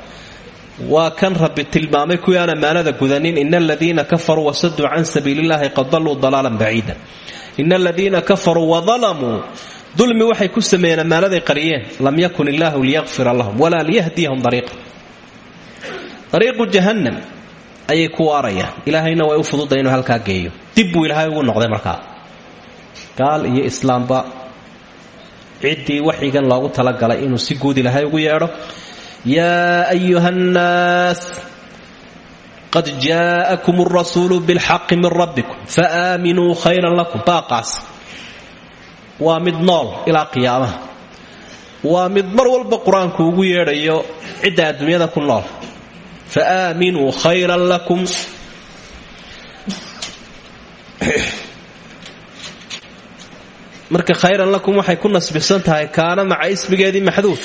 Waa kan rabbi tilmaamay kuwii aan ammaanada gudanin ina aladiina kafaruu wasaduu can sabiilillahi qad daluu dalaalan baciida ina aladiina kafaruu wadalamuu dulmi waxay ku sameeyeen ammaanaday qariyeen. Lam yakun illaahu liyaqfira lahum walaa liyahdiyahum dariiqa dariiqu jahannam ayay ku waarayaan. Ilaahayna way u fududay inuu halkaa geeyo. Dib buu ilaahay ugu noqday markaa. Gaal iyo islaamba ciddii waxyigan loogu talagalay inuu si guud ilaahay ugu yeedho. Yaa ayuha nnaas qad jaa'akum alrasuulu bilxaqi min rabbikum faaaminuu khayran lakum. Baaqaas waa mid nool ilaa qiyaamaha. Waa mid mar walba qur'aanku ugu yeedhayo cidda adduunyada ku nool. Faaaminuu khayran lakum. Marka khayran lakum waxay ku nasbisan tahay kaana maca ismigeedii maxduuf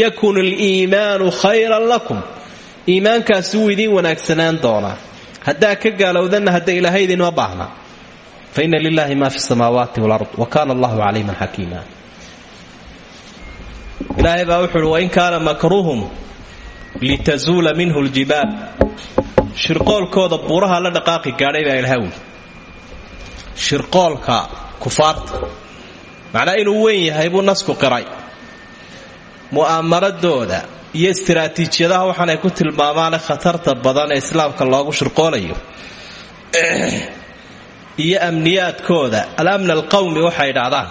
yakun aliimaanu khayran lakum. Iimaankaasi wuu idiin wanaagsanaan doonaa. Haddaa ka gaalowdanna hadda ilaahay idinma baahna fa ina lilaahi ma fi samaawaati walard wa kaana allahu caliiman xakiima ilaahay baa wuxu uhi wain kaana makruuhum litazuula minhu ljibaal shirqoolkooda buuraha la dhaqaaqi gaadhay baa ilaha wuli shirqoolka kufaarta macnaa inuu weyn yahay buu nasku qiray mu'aamaradooda iyo istiraatiijiyadaha waxaanay ku tilmaamaane khatarta badan ee islaamka loogu shirqoolayo iyo amniyaadkooda. Alamn alqawmi waxay idhaahdaan.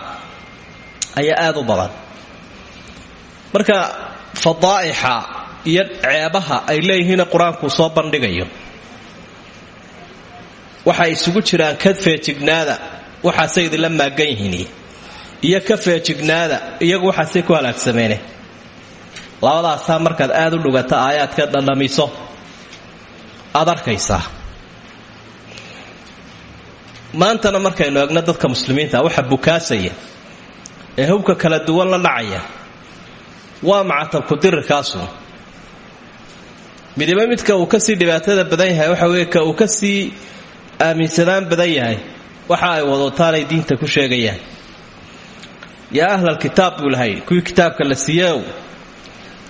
Ayaa aad u badan. Marka fadaa'ixa iyo ceebaha ay leeyihiine qur'aankuu soo bandhigayo. Waxay isugu jiraan ka feejignaada waxaasay idinla maagan yihiin iyo ka feejignaada iyagu waxaasay ku halaagsameene labadaasaa markaad aad u dhugata aayaadka dhandhamiso. Aad arkaysaa maantana markaynu egno dadka muslimiinta waxa bukaasaya ee hubka kala duwan la dhacaya waa macatabku dirirkaasu. Midiba midka uu ka sii dhibaatada badan yahay waxa weye ka uu ka sii aaminsanaan badan yahay waxa ay wadootaanay diinta ku sheegayaan. Yaa ahlal kitaab buu lahay kuwii kitaabka la siiyeow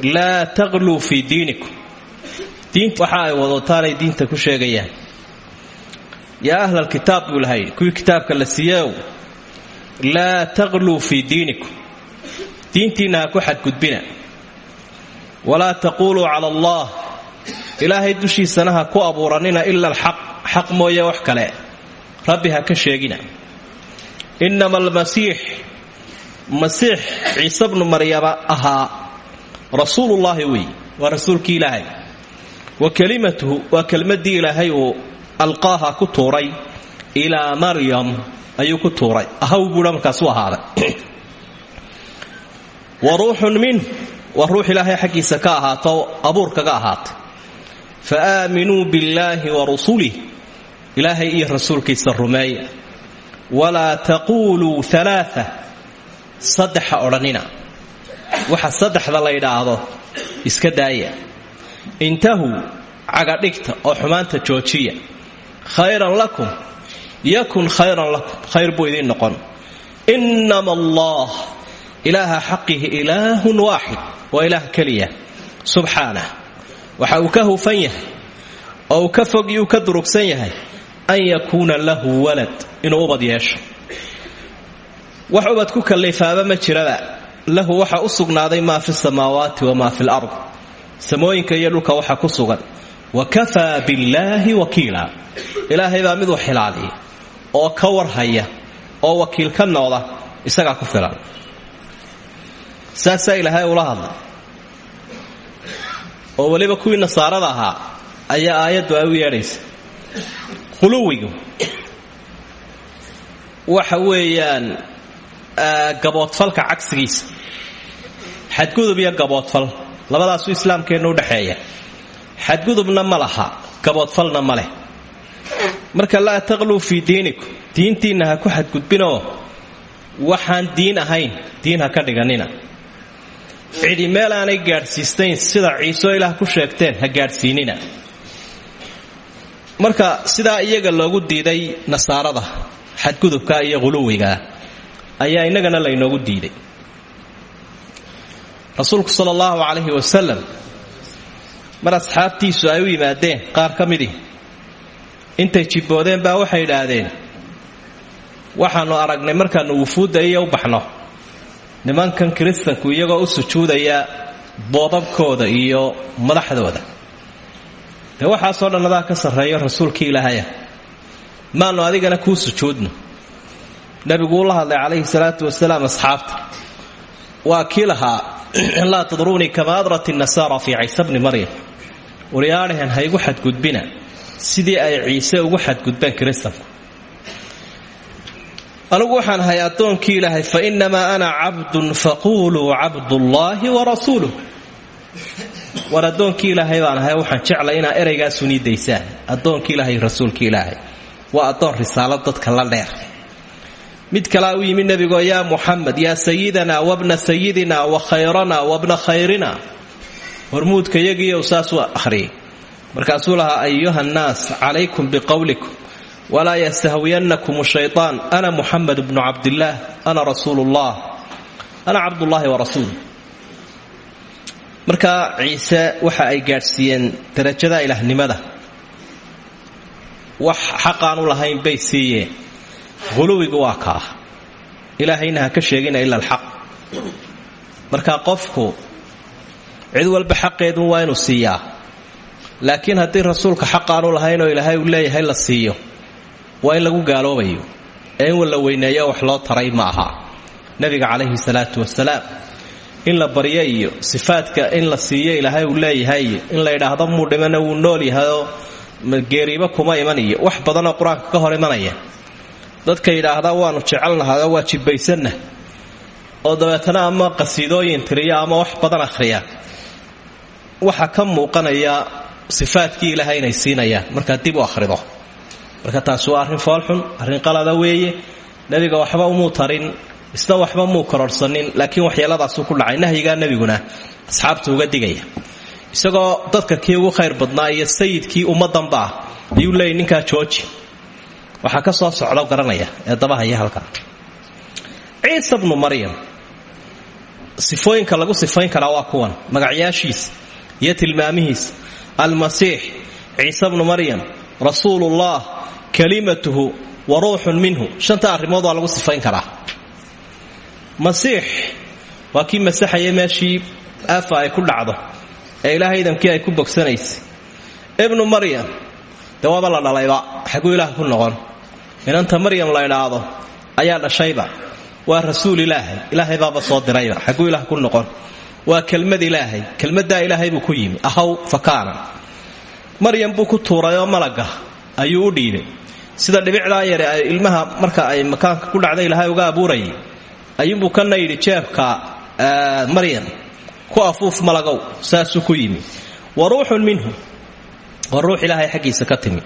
laa taqluu fii waxa ay wadootaanay diinta ku sheegayaan yaa ahlal kitaab buu lahay kuwii kitaabka la siiyeow laa taqluu fii diinikum diintiinna ha ku xadgudbina walaa taquuluu cala allah ilaahay dushiisana ha ku abuuranina ila alxaq xaq mooye wax kale rabbi ha ka sheegina. Innama almasiix masiix ciise bnu maryama ahaa rasuulullaahi wey waa rasuulkii ilaahay. Wa kelimatuhu waa kelmadii ilaahay uu alqaaha ku tuuray ilaa maryam ayuu ku tuuray. Ahaw buudha markaasuu ahaaday. Wa ruuxun min waa ruux ilaahay xaggiisa ka ahaato abuurkaga ahaatay. Fa aaminuu billaahi wa rusulih ilaahay iyo rasuulkiisa rumeeya walaa taquuluu alaaa saddexa odhanina. Waxa saddexda la ydhaahdo iska daaya intahuu cagadhigta oo xumaanta joojiya khayran lakum yakun khayran lakum khayr buu idiin noqon. Innama allah ilaaha xaqihi ilaahun waaxid waa ilaah keliya subxaanah. Waxa uu ka hufan yahay oo uu ka fog iyuu ka durugsan yahay an yakuuna lahu walad inuu ubad yeesho. Wax ubad ku kallifaaba ma jiraba lahu waxa u sugnaaday maa fi samaawaati wamaa fi lard samooyinka iyo dhulka waxa ku sugan wa kafaa billaahi wakiila ilaahay baa miduu xilaaliya oo ka warhaya oo wakiil ka noqda isagaa ku filan saasaa ilaahay ula hadlay oo weliba kuwii nasaarada ahaa ayaa aayaddu ay u yeedhaysa khuluwigu waxa weeyaan gaboodfalka cagsigiisa xadgudub iyo gaboodfal labadaasuu islaamkeenna u dhexeeya xadgudubna ma laha gaboodfalna ma leh. Marka laa taqluu fii diinikum diintiinna ha ku xadgudbinoo waxaan diin ahayn diin ha ka dhiganina. Cidi meel aanay gaadhsiistayn sida ciisoo ilaah ku sheegteen ha gaadhsiinina. Marka sidaa iyaga loogu diiday nasaarada xadgudubka iyo quluwigaa ayaa innagana laynoogu diiday. Rasuulku sala allahu calayhi wasalam mar asxaabtiisu ay u yimaadeen qaar ka midii intay jibboodeen baa waxay idhaahdeen waxaannu aragnay markaannu wufuudda iyo u baxno. Nimankan kiristanku iyagoo u sujuudaya boodabkooda iyo madaxdooda. Dee waxaasoo dhan adaa ka sarreeyo rasuulkii ilaahaya. Maannu adigana kuu sujuudno. Nebigu uu la hadlay calayhi salaatu wasalaam asxaabta. Waa kii lahaa laa tadruunii kama adrat nasaara fii ciise bni maryam waryaadhahan ha igu xadgudbina. Sidii ay ciise ugu xadgudbeen kiristanku anugu waxaan ahay addoonkii ilaahay fa innamaa ana cabdun faquuluu cabdullaahi wa rasuuluh war ilaahay baan ahay waxaan jeclay inaa eraygaasuni daysaan. Addoonkii ilaahay rasuulkii ilaahay. Waa addoon risaalo dadka la dheer. Mid kalea u yimi nebigoo yaa muxamed yaa sayidana wabna sayidina wa khayrana wabna khayrina hormuudka yagiiyow saasuu akhriyay markaasuu lahaa ayuha nnaas calaykum biqowlikum walaa yastahwiyannakum shaytaan. Ana muxamed bnu cabdillaah ana rasuulullah ana cabdullaahi wa rasuulu markaa ciise waxa ay gaadhsiiyeen darajada ilaahnimada. Wax xaqaanu lahayn bay siiyeen. Huluwigu waa ka ah. Ilaahayna ha ka sheegina ila alxaq. Marka qofku cid walba xaqeedun waa inuu siiyaa. Laakiin haddii rasuulka xaqaanu lahayn oo ilaahay uu leeyahay la siiyo waa lagu gaaloobayo. Ee in la wax loo taray ma aha. Nabiga calayhi salaatu wasalaam in la baryo sifaadka in la siiyo ilaahay uu leeyahay in la yidhaahdo muu dhimana wuu nool yahayoo geeriiba kuma iman wax badanoo qur'aanka ka hor imanaya. Dadka yidhaahdaa waanu waa jibbaysanna oo dabeetana ama qasiidooyin tiriya ama wax badan akhriya waxa ka muuqanaya sifaadkii ilaahay inay siinayaan. Markaad dib u akhrido. Marka taasi waa arrin foolxun arrin qalada weeye. Nebiga waxba umuu tarin isna waxba muu kororhsanin laakiin waxyeeladaasuu ku dhacay. Nahyigaa nebiguna asxaabta uga digaya. Isagoo dadka kii ugu khayr badnaa iyo sayidkii ummaddanba ah ayuu leeyay jooji. Waxaa ka soo socdo garanaya ee dabahaya halkaa ciisa bnu maryam sifooyinka lagu sifayn karaa waa kuwan. Magacyaashiisa iyo tilmaamihiisa almasiix ciise bnu maryam rasuulullah kalimatuhu wa ruuxun minhu. Shanta arrimood waa lagu sifayn karaa. Masiix waa kii masaxaya meeshii aafa ay ku dhacdo ee ilaahay idamkii ay ku bogsanaysay ibnu maryam dee waaba la dhalayba xaguu ilaah ku noqon. Inanta maryam la idhaahdo ayaa dhashayba waa rasuul ilaahay ilaahay baaba soo dirayba xaguu ilaah ku noqon waa kelmad ilaahay. Kelmaddaa ilaahay buu ku yimi. Ahaw fakaana maryam buu ku tuurayoo malaga ayuu dhiibay. Sida dhibicdaa yare ilmaha marka ay makaanka ku dhacday ilaahay uga abuurayay ayuunbuu kana yidhi jeebka maryam ku afuuf malagow saasuu ku yimi. Wa ruuxun minhu. Waa ruux ilaahay xaggiisa ka timi.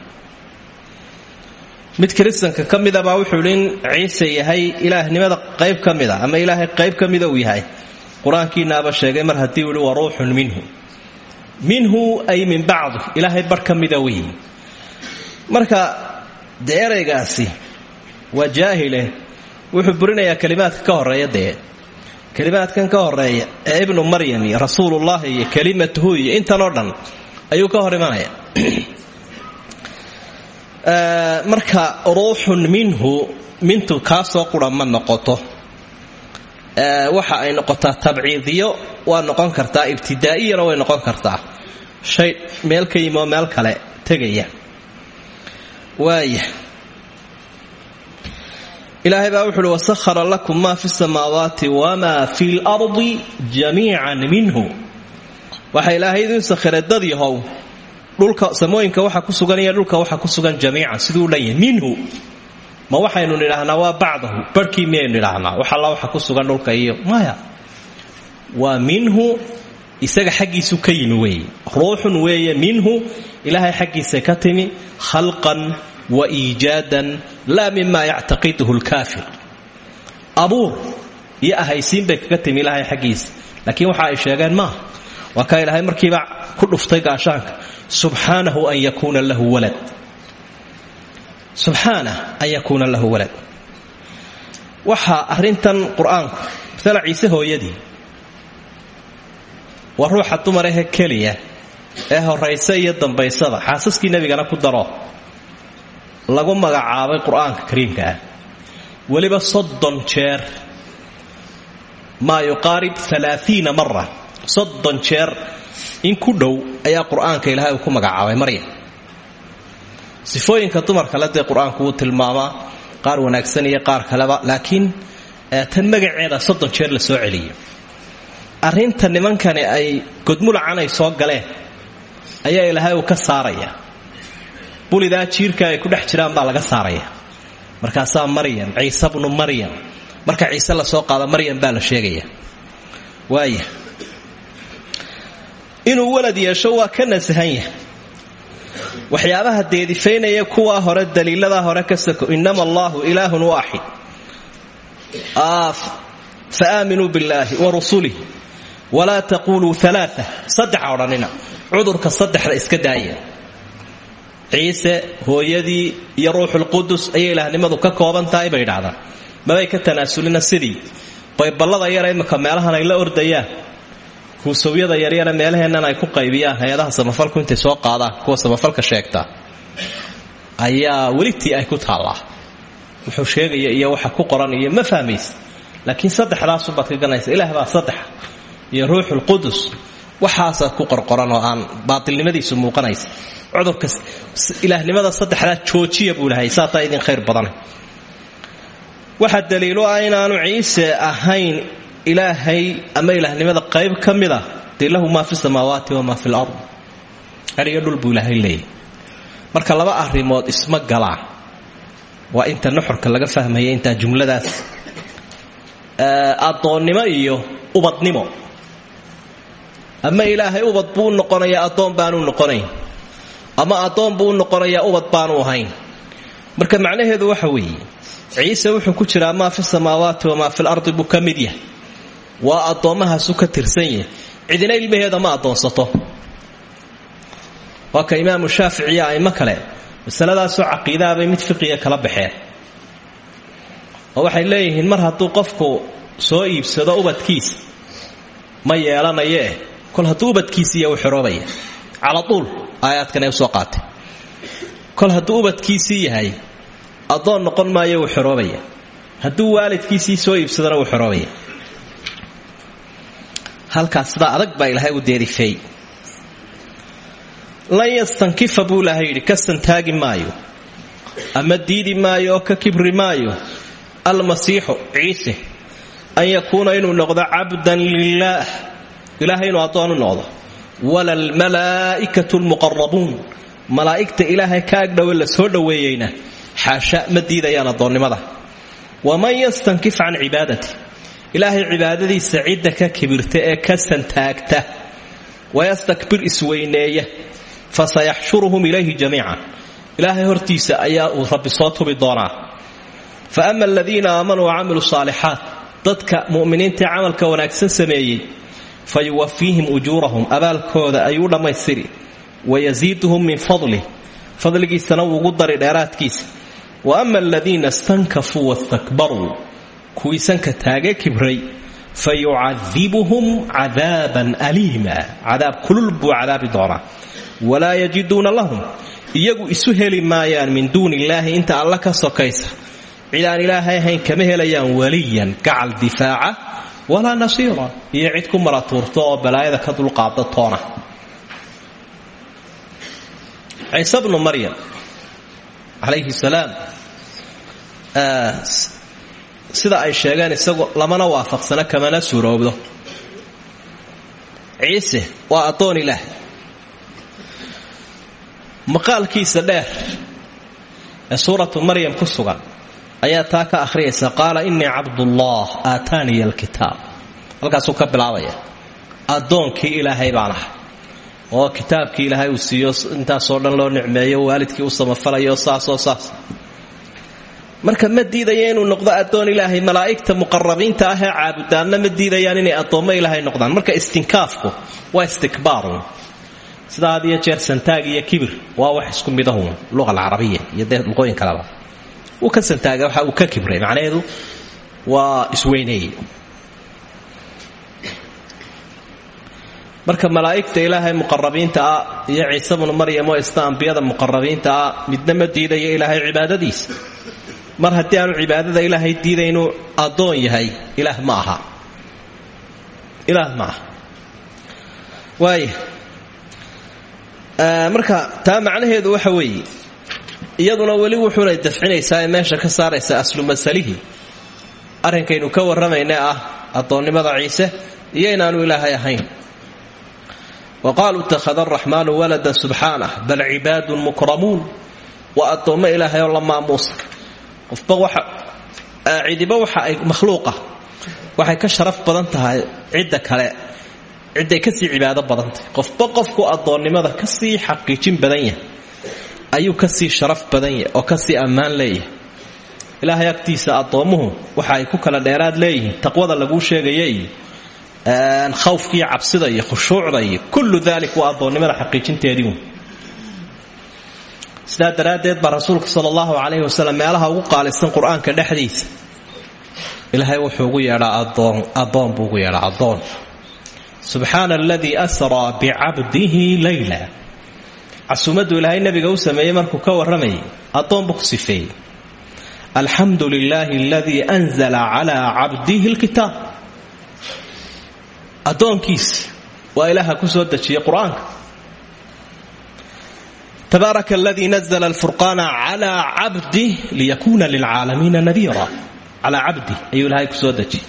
Mid kiristanka ka wuxuu yidhi ciise yahay ilaahnimada qayb ka ama ilaahay qayb ka uu yahay qur'aankiinaaba sheegay mar haddii uu yihi wa ruuxun minhu. Minhu ay min bacdu ilaahay bar ka mida weyi marka dee eraygaasi waa jaahile wuxuu burinayaa kalimaadka ka horreeya dee. Kalimaadkan ka horreeya ee ibnu maryam iyo iyo kalimatuhu iyo intanoo dhan ayuu ka hor marka ruuxun minhu mintu kaasoo qura ma noqoto waxa ay noqotaa tabciidiyo waa noqon kartaa ibtidaa'iyana way noqon kartaa. Shay meel ka yimi oo meel kale tegaya. Waaya ilaahay baa wuxu uhi wasahara lakum maa fi samaawaati wamaa fi lardi jamiican minhu. Waxa ilaahay idin sakhiray dad yahow dhulka samooyinka waxa ku sugan iyo dhulka waxa ku sugan jamiican siduu dhan minhu ma waxaynu nidhaahnaa waa bacdahu barhkii miyaynu nidhaahnaa wax alla waxa ku sugan dhulka iyo maya. Waa minhu isaga xaggiisu ka yimi weeye. Ruuxun weeye minhu ilaahay xaggiisa ka timi khalqan wa iijaadan laa mima yactaqiduhu lkaafir abuur iyo ahaysiin bay kaga timi ilaahay xaggiisa. Laakiin waxa ay sheegeen maaha waa kaa ilaahay markiiba ku dhuftay gaashaanka. Subxaanahu an yakuuna lahu walad subxaanah an yakuuna lahu walad. Waxaa arrintan qur'aanku masala ciise hooyadii waa ruuxa dumarahe keliya ee horaysa iyo dambaysada xaasaskii nebigana ku daro lagu magacaabay qur'aanka kariimka ah. Weliba soddon jeer maa yuqaarib alaaiina mara soddon jeer in ku dhow ayaa qur'aanka ilaahay uu ku magacaabay maryam sifooyinka dumarkale dee qur'aanku wuu tilmaamaa qaar wanaagsan iyo qaar kaleba laakiin tan magaceeda soddon jeer la soo celiyo. Arrinta nimankani ay godmulacan ay soo galeen ayaa ilaahay uu ka saaraya. Bulidaa jiirka ay ku dhex jiraan baa laga saaraya. Markaasaa maryam ciise bnu maryam marka ciise la soo qaado maryam baa la sheegaya. Waaya inuu walad yeesho waa ka nasahan yahay waxyaabaha deedifaynaya kuwaa hore daliiladaa hore ka sako inama allaahu ilaahun waaxid fa aaminuu billaahi wa rusulih walaa taquluu alaaa saddexa odhanina. Cudurka saddexda iska daaya. Ciise hooyadii iyo ruuxulqudus ayay ilaahnimadu ka kooban tahay bay idhahdaan. Mabay ka tanaasulina sidii. Bayballada yara imika meelahan ay la ordayaan huusawyada yaryara meelaheennan ay ku qaybiyaan hay'adaha samafalku intay soo qaadaan kuwa samafalka sheegta ayaa welitii ay ku taallaa. Wuxuu sheegaya iyo waxa ku qoran iyo ma fahmaysa laakiin saddexdaasubaad ka ganaysa ilaah baa saddexa iyo ruuxulqudus waxaasaad ku qorqoran oo aan baatilnimadiisu muuqanaysa. Cudurka ilaahnimada saddexdaa joojiya buu lahay saataa idin khayr badan waxaa daliilo ah ciise ahayn ilaahay ama ilaahnimada qayb ka mid a dee lahu maa fi samaawaati wamaa fi lard ariyo ilaahay leeyahy marka laba arrimood isma galaan. Waa inta nuxurka laga fahmaya intaa jumladaas. Addoonnimo iyo ubadnimo. Ama ilaahay ubad buu noqonayaa addoon baanu noqonayn. Ama addoon buu noqonayaa ubad baanu ahayn. Marka macnaheedu waxa weeye ciise wuxuu ku jiraa maa fi samaawaati wamaa fi lardi buu ka mid waa addoommahaasu ka tirsan yahay. Cidina ilmaheeda ma addoonsato waa ka imaamu shaaficiya aimo kale. Masaladaasoo caqiidahabay mid fiqiga kala baxeen. Oo waxay leeyihiin mar hadduu qofku soo iibsado ubadkiisa ma yeelanayee. Kol hadduu ubadkiisiiya u xiroobaya cala tuul aayaadkan ay u soo qaatay. Kol hadduu ubadkiisii yahay addoon noqon maayo wuu xiroobaya hadduu waalidkiisii soo iibsadana wuu xiroobaya halkaas sidaa adag baa ilaahay u deerifeey lan yastankifa buu ilaahay yidhi ka santaagi maayo ama diidi maayo oo ka kibri maayo almasiixu ciise an yakuuna inuu noqdo cabdan lilaah ilaahay inuu addoon noqdo. Wala almalaa'ikatu lmuqarabuun malaa'igta ilaahay ka agdhowe la soo dhoweeyeyna xaasha ma diidayaan addoonnimada. Waman yastankif can cibaadati ilaahay cibaadadiisa cidda ka kibirta ee ka santaagta wayastakbir isweyneeya fasayaxshuruhum ilayhi jamiican. Ilaahay hortiisa ayaa uu rabbi soo tubi doonaa. Fa ama aladiina aamanuu wacamiluu saalixaat dadka mu'miniintaee camalka wanaagsan sameeyey fa yuwafiihim ujuurahum abaalkooda ayuu dhammaystiri. Wayasiiduhum min fadlih fadligiisana wuugu dari dheeraadkiisa. Wa ama aladiina stankafuu wastakbaruu kuwii sanka taage kibray fa yucadibuhum cadaaban aliima. Cadaab kulul buu cadaabi doonaa. Walaa yajiduuna lahum. Iyagu isu heli maayaan min duuni illaahi inta alla ka sokaysa. Cid aan ilaahay ahayn kama helayaan waliyan gacal difaaca walaa nasiira. Iyo cid ku maratuurto oo balaayada ka dulqaada toona. Ciise bnu maryam calayhi salaam sida ay sheegeen isagu lamana waafaqsana kamana suuroobdo. Ciise waa addoon ilaah. Maqaalkiisa dheer ee suuratu maryam ku sugan ayaa taa ka akhriyaysa qaala innii cabdullah aataaniya alkitaab. Halkaasuu ka bilaabaya addoonkii ilaahay baan ah oo kitaabkii ilaahay uu siiyo intaasoo dhan loo nicmeeyo waalidkii u samafalayo saasoo saas marka ma diidaya inuu noqdo addoon ilaahay malaa'igta muqarabiinta ah ee caabudaanna ma diidayaan inay addoommo ilaahay noqdaan. Marka istinkaafku waa istikbaarun sida had iyo jeer santaag iyo kibir waa wax isku midahun luqa alcarabiya iyo dee luqooyin kaleba ka santaagay waxa uu ka kibray. Macnaheedu waa isweyneeye marka malaa'igta ilaahay muqarabiinta ah iyo ciise bnu maryam oo isna ambiyada muqarabiinta ah midna ma diidayo ilaahay cibaadadiisa mar haddii aanu cibaadada ilaahay diidaynu addoon yahay ilaah ma aha. Ilaah ma aha. Waaya marka taa macnaheedu waxa weeye. Iyaduna weli wuxuunay dafcinaysaa ee meesha ka saaraysaa aslu masalihii arrinkaynu ka warramayna ah addoonnimada ciise iyo inaanu ilaahay ahayn. Wa qaaluu ittakhada araxmaanu waladan subxaanah bal cibaadun mukramuun. Waa addoommo ilaahay oo qofba waxa ay makhluuqa waxay ka sharaf badan tahay cidda kale. Cidday ka sii cibaado badan tahay. Qofba qofku addoonnimada ka sii xaqiijin badan yahay ayuu ka sii sharaf badan yahay oo ka sii ammaan leeyahay. Ilaahay agtiisa addoommuhu waxa ay ku kala dheeraad leeyihiin taqwada laguu sheegaya iyo khawfkiiyo cabsida iyo khushuucda iyo kullu dalik waa addoonnimada sidaa daraaddeed baa rasuulka sala allahu calayhi wasalam meelaha ugu qaalisan qur'aanka dhexdiisa ilaahay wuxuu ugu yeedhaa adoon addoon buu ugu yeedhaa addoon. Subxaana aladii asraa bicabdihi layla. Casuumaddu ilaahay nabiga u sameeyey markuu ka warramayay addoon buu ku sifeeyey. Alxamdu lilaahi aladii anzala calaa cabdihi lkitaab addoonkiisi waa ilaaha ku soo dejiyey qur'aanka tabaaraka aladii nazla alfurqaana calaa cabdih liyakuuna lilcaalamiina nadiira calaa cabdih ayuu ilaahay ku soo dejiyey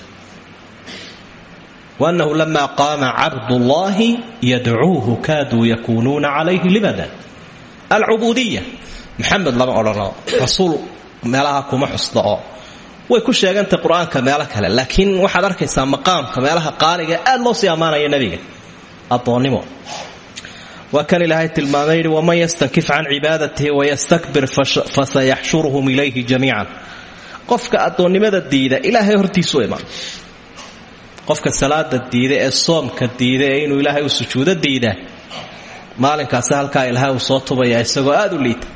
waannahu lama qaama cabdullaahi yadcuuhu kaaduu yakuunuuna calayhi libada alcubuudiya maxamed lama odhanoo rasuul meelaha kuma xusno oo way ku sheegantay qur'aanka meelo kale laakiin waxaad arkaysaa maqaamka meelaha qaaliga aad waa kan ilaahay tilmaamay yidhi waman yastankif can cibaadatihi wayastakbir fasayaxshuruhum ilayhi jamiican. Qofka addoonnimada diida ilaahay hortiisu iman qofka salaada diida ee soomka diida ee inuu ilaahay u sujuudo diida maalinkaasi halkaa ilaahay uu soo tubaya isagoo aad u liita.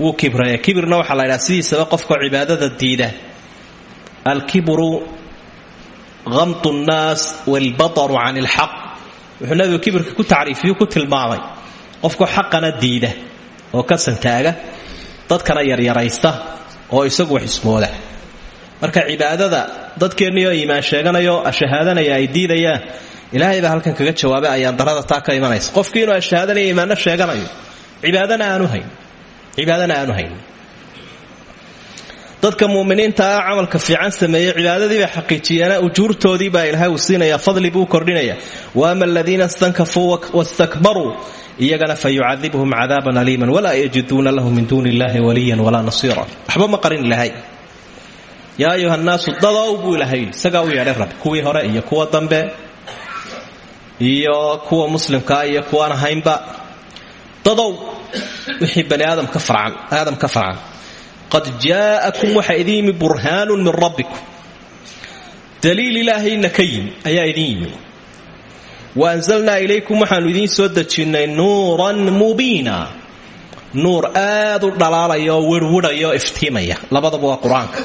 Wuu kibraya. Kibirna waxaa la ydhaha sidiisaba wuxuu nabigu kibirka ku tacriifiyu ku tilmaamay qofkoo xaqana diida oo ka santaaga dadkana yaryaraysta oo isagu wax ismooda. Marka cibaadada dadkeenniioo iimaan sheeganayo ashahaadanaya ay diidayaan ilaahay baa halkan kaga jawaabay ayaan darada taa ka imanaysa. Qofkii inuu ashahaadanaya iimaanno sheeganayo. Cibaadana aanu hayn. Cibaadana aanu hayn dadka muminiinta ah camalka fiican sameeyey cibaadadiibay xaqiijiyeena ujuurtoodii baa ilaahay uu siinaya fadli buu kordhinaya. Waama aladiina stankafuu wastakbaruu iyagana fa yucadibhum cadaaban aliiman walaa yajiduuna min duuni waliyan walaa nasiira. Waxba ma qarin ilahay yaa ayuha nnaasu dadow buu ilahay isagaa u yeedhay rab kuwii hore iyo kuwa dambe iyo kuwa muslimkaa iyo kuwaan ahaynba. Dadow wixii bani aadam ka farcan qad jaa'akum waxaa idin yimi burhaanun min rabbikum daliil ilaahayna ka yimi ayaa idin yimi wa anzalnaa ilaykum waxaannu idiin soo dejinnay nuuran mubiina nuur aad u dhalaalaya oo werhwidhaya oo iftiimaya labadaba waa qur'aanka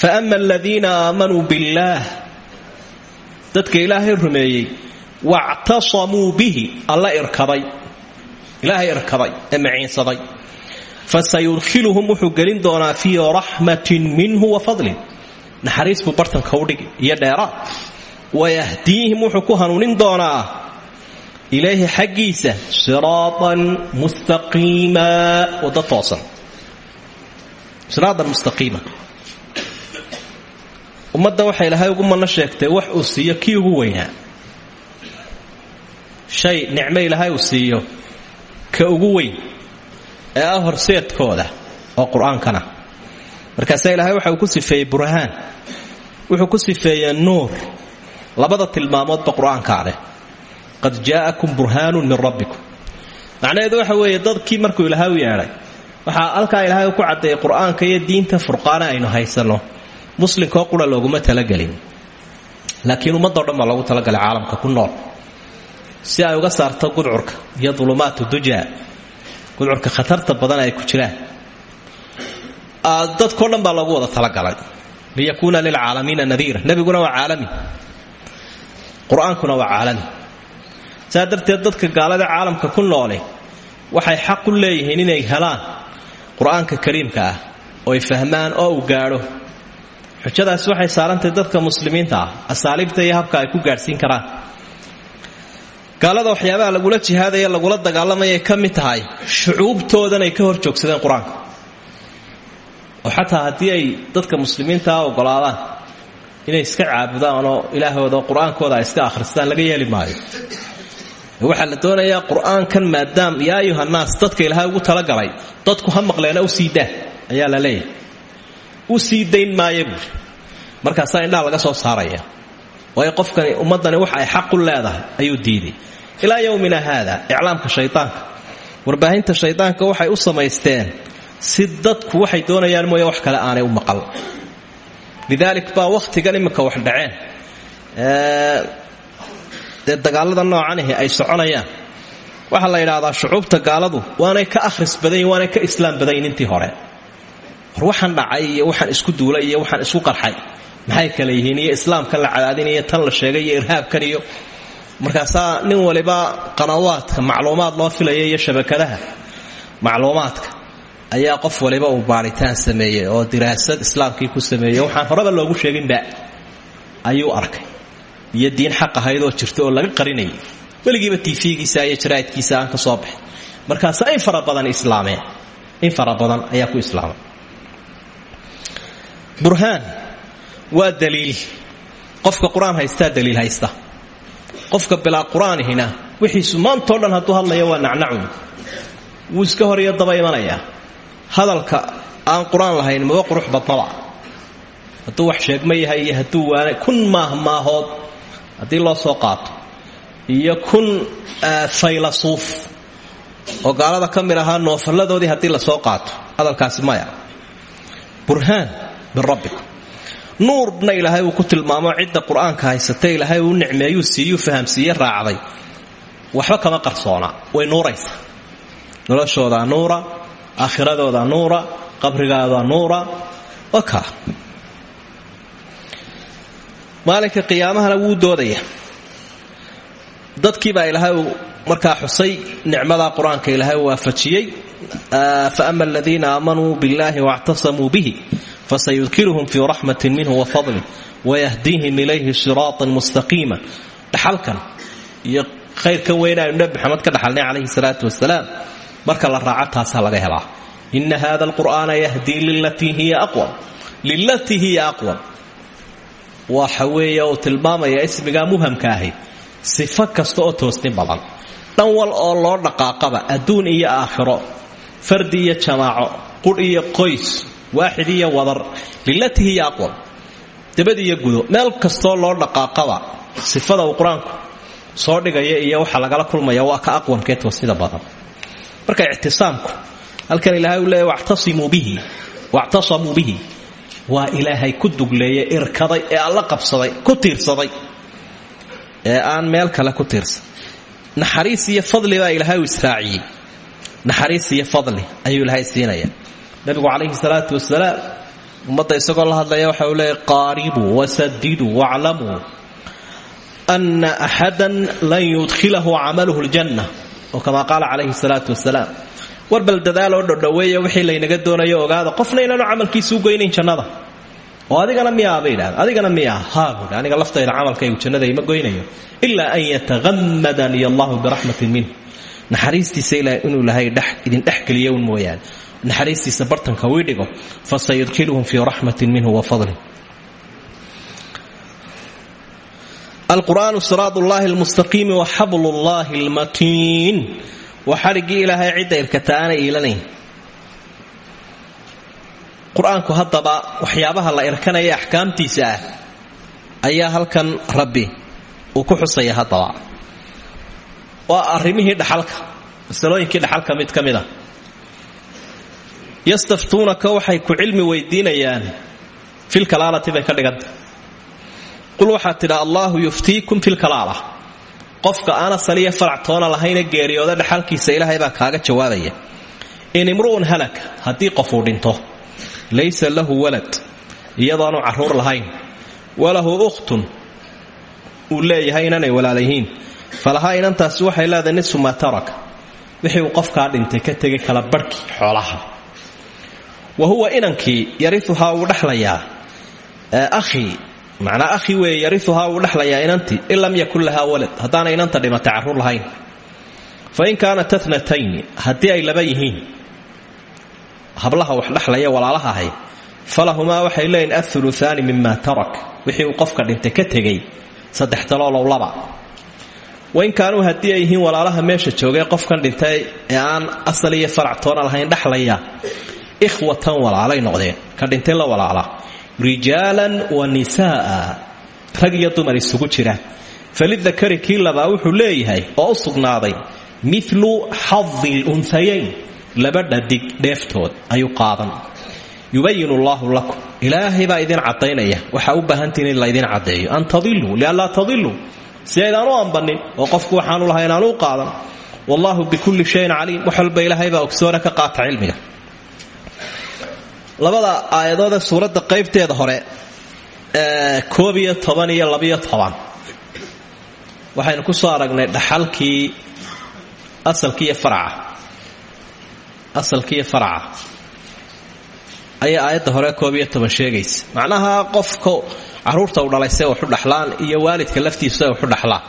fa ama aladiina aamanuu billaah dadka ilaahay rumeeyey wactasamuu bihi alla irkaday ilaahay irkaday ee maciinsaday fasayudkhiluhum wuxuu gelin doonaa fii raxmatin minhu wa fadlin naxariis buu bartanka udhigi iyo dheeraad wayahdiihim wuxuu ku hanuunin doonaa ilayhi xaggiisa siraatan mustaqiima wadda toosan siraatan mustaqiima ummadda waxa ilaahay ugu manno sheegtay wax uu siiyo kii ugu weynaa shay nicmo ilaahay uu siiyo ka ugu weyn ee ah horseedkooda oo qur'aankana. Markaasaa ilaahay waxa uu ku sifeeyey burhaan wuxuu ku sifeeyey nuur labada tilmaamoodba qur'aankaa leh. Qad jaa'akum burhaanun min rabbikum. Macnaheedu waxa weeye dadkii markuu ilaahay u yeedhay waxaa halkaa ilaahay ku caddeeyey qur'aanka iyo diinta furqaana aynu haysanno. Muslimkoo qura looguma talagelin. Laakiin ummadoo dhan baa loogu talagalay caalamka ku nool. Si ay uga saarto gudcurka iyo dulumaatu dujaa gudcurka khatarta badan ay ku jiraan. Dadkao dhan baa loogu wada talagalay. Liyakuuna lilcaalamiina nadiira. Nebiguna waa caalami. Qur'aankuna waa caalami. Saa darteed dadka gaalada caalamka ku noole waxay xaq u leeyihiin inay helaan qur'aanka kariimka ah oo ay fahmaan oo uu gaadho. Xujadaasi waxay saarantahay dadka muslimiinta ah asaaliibta iyo habka ay ku gaadhsiin karaan gaalada waxyaabaha lagula jihaadaya lagula dagaalamayay ka mid tahay shucuubtoodan ay ka hor joogsadeen qur'aanka. Oo xataa haddii ay dadka muslimiintaa ogolaadaan inay iska caabudaan oo ilaahooda qur'aankooda iska akhristaan laga yeeli maayo. Waxaa la doonayaa qur'aankan maadaam yaa ayuhannaas dadka ilaahay ugu talagalay dadku ha maqleena u sii daa ayaa la leeyahay. U sii dayn maaya buuri markaasaa indhaha laga soo saaraya waayo qofkani ummaddani wax ay xaq u leedahay ayuu diiday. Ilaa yowmina haada iclaamka shaydaanka warbaahinta shaydaanka waxay u samaysteen si dadku waxay doonayaan mooye wax kale aanay u maqal. Lidaalik baa wakhtigan imminka wax dhaceen. Dee dagaalada noocanihi ay soconayaan. Waxaa la yidhaahdaa shucuubta gaaladu waanay ka akhris badanyin waanay ka islaam badanyin intii hore. War dhacay iyo isku duulay iyo isku qarxay maxay kale yihiin? Iyo islaamkan la cadaadinaiyo tan la sheegay iyo irhaabkan iyo nin waliba qanawaadka macluumaad loo filaya iyo shabakadaha macluumaadka ayaa qof waliba uu baaritaan sameeyey oo diraasad islaamkii ku sameeyey waxaan horeba loogu sheeginba ayuu arkay. Iyo diin xaq ahaydoo jirta oo laga qarinayay. Weligiiba tiifigiisa iyo jaraa'idkiisa aan ka soo baxay. Markaasaa in fara badan in fara ayaa ku islaamay burhaan waa daliil. Qofka qur'aan haystaa daliil haysta. Qofka bilaa qur'aanihina wixiisu maantao dhan hadduu hadlaya waa nacnacun. Wuu iska horiyo daba imanayaa hadalka aan qur'aan lahayn maba qurux badnaba. Hadduu wax sheegma yahay iyo hadduu waana kun maahmaahood haddii loo soo qaato. Iyo kun faylasuuf oo gaalada ka mid ahaa noofalladoodii haddii la soo qaato. Hadalkaasi maya. Burhaan min rabbikum nuurna ilaahay uu ku tilmaamo cidda qur'aanka haysata ilaahay uu nicmeeyuu siiyuu fahamsiiye raacday. Waxba kama qarsoona way nuuraysaa. Noloshoodaa nuura aakhiradooda nuura qabrigaadaa nuura waa kaa maalinka qiyaamahana wuu doodaya. Dadkiibaa ilaahay uu markaa xusay nicmadaa qur'aanka ilaahay uu waafajiyey faama aladiina aamanuu biاllahi wاctasamuu bihi fasayudkiluhum fii raxmatin minhu wafadlih wayahdiihim ilayhi siraatan mustaqiima dhaxalkan iyo khayrkan weyn aynu nebi maxamed ka dhaxalnay calayhi salaatu wasalaam marka la raaco taasaa laga helaa ina hada alqur'aana yahdii lilatii hiya aqwam lilatii hiya aqwam waxa weeye uu tilmaamaya ismigaa muhamka ahi sifo kasta oo toosni badan dhan wal oo loo dhaqaaqaba adduun iyo aakhiro fardi iyo jamaaco qudh iyo qoys waaxid iyo wadar lilatii hiya aqwam dabad iyo gudo meel kastoo loo dhaqaaqaba sifada uu qur'aanku soo dhigaya iyo waxa lagala kulmaya waa ka aqwamkee toosnida badan. Marka ictisaamku halkan ilaahay uu leeya wactasimuu bihi wactasamuu bihi. Waa ilaahay ku dugleeyay irkaday ee alla qabsaday iyo naxariis iyo fadli ayuu ilaahay siinaya nabigu calayhi salaatu wasalaam ummadda isagoo la hadlaya waxa uu leeyahy qaaribuu wasadiduu waclamuu ana axadan lan yudkhilahu camaluhu ljanna oo kamaa qaala calayhi salaatu wasalaam war bal dadaaloo dhodhoweeya wixii laynaga doonayo ogaada qofna inaanu camalkiisa u goynayn jannada. Oo adigana miyaa bay idhahda adigana miyaa haa buui aniga laftayda camalkaygu jannada ima goynayo ilaa an yataqamadani allahu biraxmatin minh naxariistiisa inuu ilahay idin dhex geliyo un mooyaane. Naxariistiisa bartanka wii dhigo fasayudkiluhum fii raxmatin minhu wa fadlin. Alqur'aanu siraad ullaahi lmustaqiimi wa xabl ullaahi lmatiin waa xadhiggii ilaahay cidda irkata aanay iilanayn. Qur'aanku waxyaabaha la irkanaya axkaamtiisa ah ayaa halkan rabbi uu ku xusaya haddaba waa arrimihii dhaxalka. Masalooyinkii dhaxalka mid ka mid a yastaftuunaka waxay ku cilmi weydiinayaan. Filkalaalati bay ka dhiganta. Qul waxaad tidhaa allaahu yuftiikum filkalaala qofka aana saliya faractoona lahayna geeriyooda dhaxalkiisa ilaahay baa kaaga jawaabaya. In imru'un halaka haddii qofuu dhinto. Laysa lahu walad iyadoonu carruur lahayn. Walahu ukhtun uu leeyahay inaanay walaalayihiin falahaa inantaasi waxay leedahay nisu maa taraka wixii uu dhintay ka tegay kala barhkii xoolaha. Wa huwa inankii yariuhaa wuu dhexlayaa ahii macnaa ahi weeye yariuhaa wuu dhexlayaa inantii in walad. Haddaana inanta dhimatay carruur lahayn. Fa in kaanat atnatayni haddii ay laba yihiin hablaha wax dhexlaya walaalaha ahay falahumaa waxay leeyihiin athuluaani mima tarak. Wixii qofka dhintay ka tegay saddex daloolow laba wain kaanuu haddii ay yihiin walaalaha meesha joogay qofkan dhintay ee aan asal iyo farac toona lahayn dhexlaya ikhwatan walaalay noqdeen. Ka dhintay la walaala. Rijaalan wa nisaaa. Rag iyo isugu jira. Falidakari kii labaa wuxuu leeyahay oo u sugnaaday milu xadi lunhayayn laba dhadig dheeftood ayuu qaadan. Yubayin allaahu lakum. Ilaahay baa idin cadaynaya waxaa u baahantiin in laydin cadeeyo an tadiluu lianlaa tadiluu si aydaan u oo qofku waxaanu lahay inaan u qaadan wallaahu bikulli shayin caliim. Wax walba ilaahay baa ogsoona ka qaata cilmiga. Labada aayadoodee suuradda qaybteeda hore koob iyo iyo labiyo toban. Waxaynu ku soo aragnay dhaxalkii asalkiiyo faraca. Asalkiiyo faraca. Ayaa aayadda hore koob iyo macnaha qofka carruurta u dhalay see waxu dhaxlaan iyo waalidka laftiisu see waxu dhaxlaan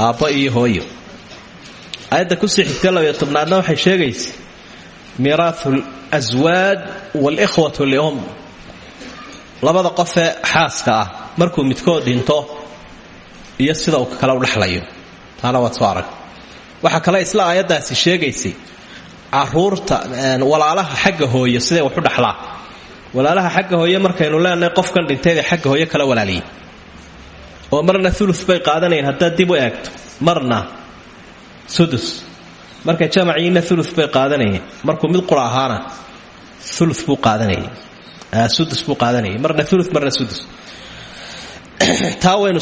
aabbo iyo hooyo. Aayadda ku sii xigtay labiyo tobnaadna waxay sheegaysa miiraahu lswaaj walikhwatu lium. Labada qofee xaaska ah markuu midkood dhinto iyo sida uu kale u dhexlayo taana waad soo arag. Kale isla aayaddaasi sheegaysay carruurta walaalaha xagga hooyo siday waxu dhaxlaa walaalaha xagga hooye markaynu leenahay qofkan dhintayda xagga hooye kala walaaliyin oo marna ulu bay qaadanayeen haddaad dib u eegto marna sudus. Markay jamaciina ulu bay qaadanayeen markuu mid qura ahaana ulu buu qaadanayay sudus buu qaadanayay marna ulu marna sudus. Taa waynu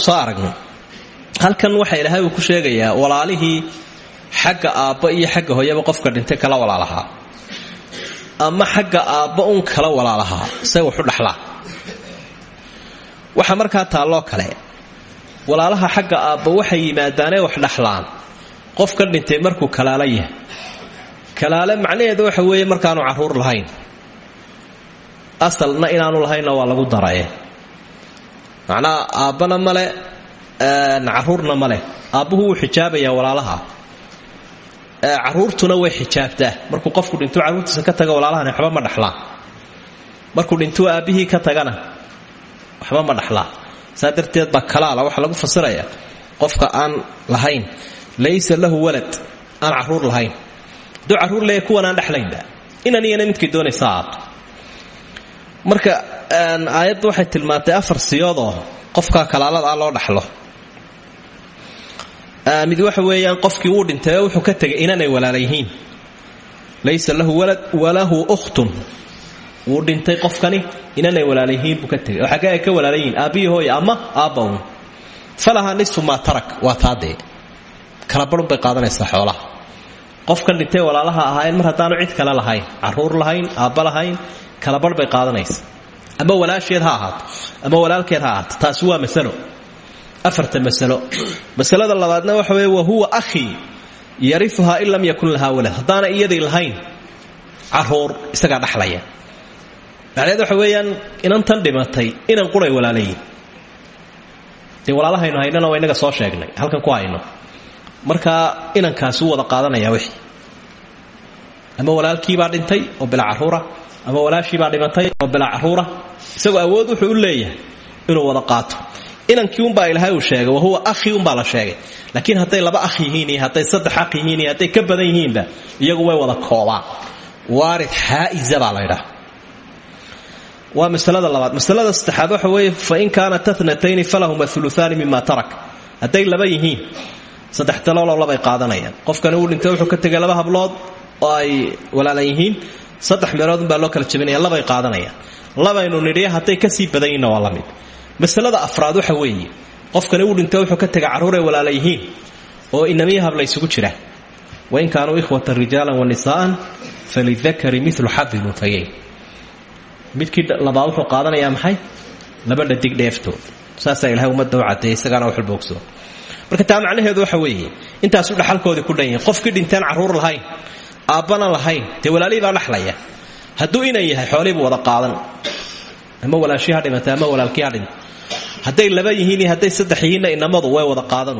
halkan waxa ilaahay ku sheegayaa walaalihii xagga aabba iyo xagga hooyaba qofka dhintay kala walaalahaa ama xagga aabba un kala walaalahaa say waxu dhaxlaa. Waxa markaa taalloo kale walaalaha xagga aabba waxay yimaadaanee wax dhaxlaan. Qofka dhintay markuu kalaala yahay. Kalaale macnaheedu waxa weeye markaanu carruur lahayn. Asalna inaanu lahaynna waa lagu daraye. Macnaha aabbana male caruurna maleh aabbuhu wuu xijaabayaa walaalaha caruurtuna way xijaabtaa. Markuu qofku dhintuu carruurtiisa ka taga walaalahani waxba ma dhaxlaa. Markuu dhintuu aabbihii ka tagana waxba ma dhaxlaa. Saa darteed kalaala waxaa lagu fasiraya qofka aan lahayn laysa lahu walad aan carruur lahayn. Hadduu carruur leeya kuwan aan dhexlaynba inan iyana midkay doonaysa aato marka aayaddu waxay tilmaantay afar siyoodoo qofka kalaalada ah loo dhaxlo mid waxa weeyaan qofkii wuu dhintay wuxuu ka tegay inanay walaala yihiin laysa lahu walad walahu ukhtun. Wuu dhintay qofkani inanay walaala yihiin buu ka tegay. Oo xaggee ay ka walaala yihiin aabbihi hooya ama aabbawn falahaa nisfu maa tarak waa taadee. Kala barun bay qaadanaysaa xoolaha. Qofkan dhintay walaalaha ahaayeen mar haddaanu cid kale lahayn carruur lahayn aabba lahayn kala bar bay qaadanaysa ama walaasheed ha ahaato ama walaalkeed ha ahaato taasi waa masalo afarta masalo. Masalada labaadna waxa weye wa huwa akhii yarifuhaa in lam yakun lahaa walad. Haddaana iyaday lahayn carruur isagaa dhaxlaya. Macneed waxa weeyaan inantan dhimatay inan quray walaalayiin dee walaalahaynu haynana waa inaga soo sheegnay halkan ku hayno. Markaa inankaasi wada qaadanaya wixii. Ama walaalkiibaa dhintay oo bila caruura ama walaashiibaa dhimatay oo bila caruura isagoo awood wuxuu u leeyahay inuu wada qaato inankii unbaa ilaahay uu sheegay wahuwa ahi unbaa la sheegay. Laakiin hadday laba akh yihiin iyo hadday saddex aq yihiin iyo hadday ka badan yihiinba iyagu way wada koobaan. Waarid xaa'iza baa la ydhaha waa masalada labaad. Masalada saddexaad waxa weeye fain kaanat atnatayni falahuma uluaani mima tarak. Hadday laba yihiin saddex dalooloo labay qaadanayaan. Qofkani uu dhintay wuxuu ka tegay laba hablood oo ay walaalan yihiin saddex meelood unbaa loo kala jabinaya labay qaadanayaan. Labaynu nidhiya hadday ka sii badan yihinna waa la mid masalada afraad waxa weeye. Qofkani uu dhinto wuxuu ka tega carruuray walaala yihiin oo inamiya habla ysugu jira. Wain kaanuu ikhwatan rijaalan wanisaa'an falidakari milu xadi lunfayayn midkii labaad wuxuu qaadanayaa maxay? Laba dhadig dheeftood saasaa ilahay ummadda u cadeeyay wax walba marka taa macnaheedu waxa weeye intaasu dhaxalkoodii ku dhan yahay. Qofkii dhintaan lahayn aabbana lahayn dee walaalihii baa dhaxlaya. Hadduu inan yahay xoolihii wada qaadan. Ama walaashii ha ama walaalkii ha hadday laba yihiin iyo hadday saddex yihiinna inamadu way wada qaadan.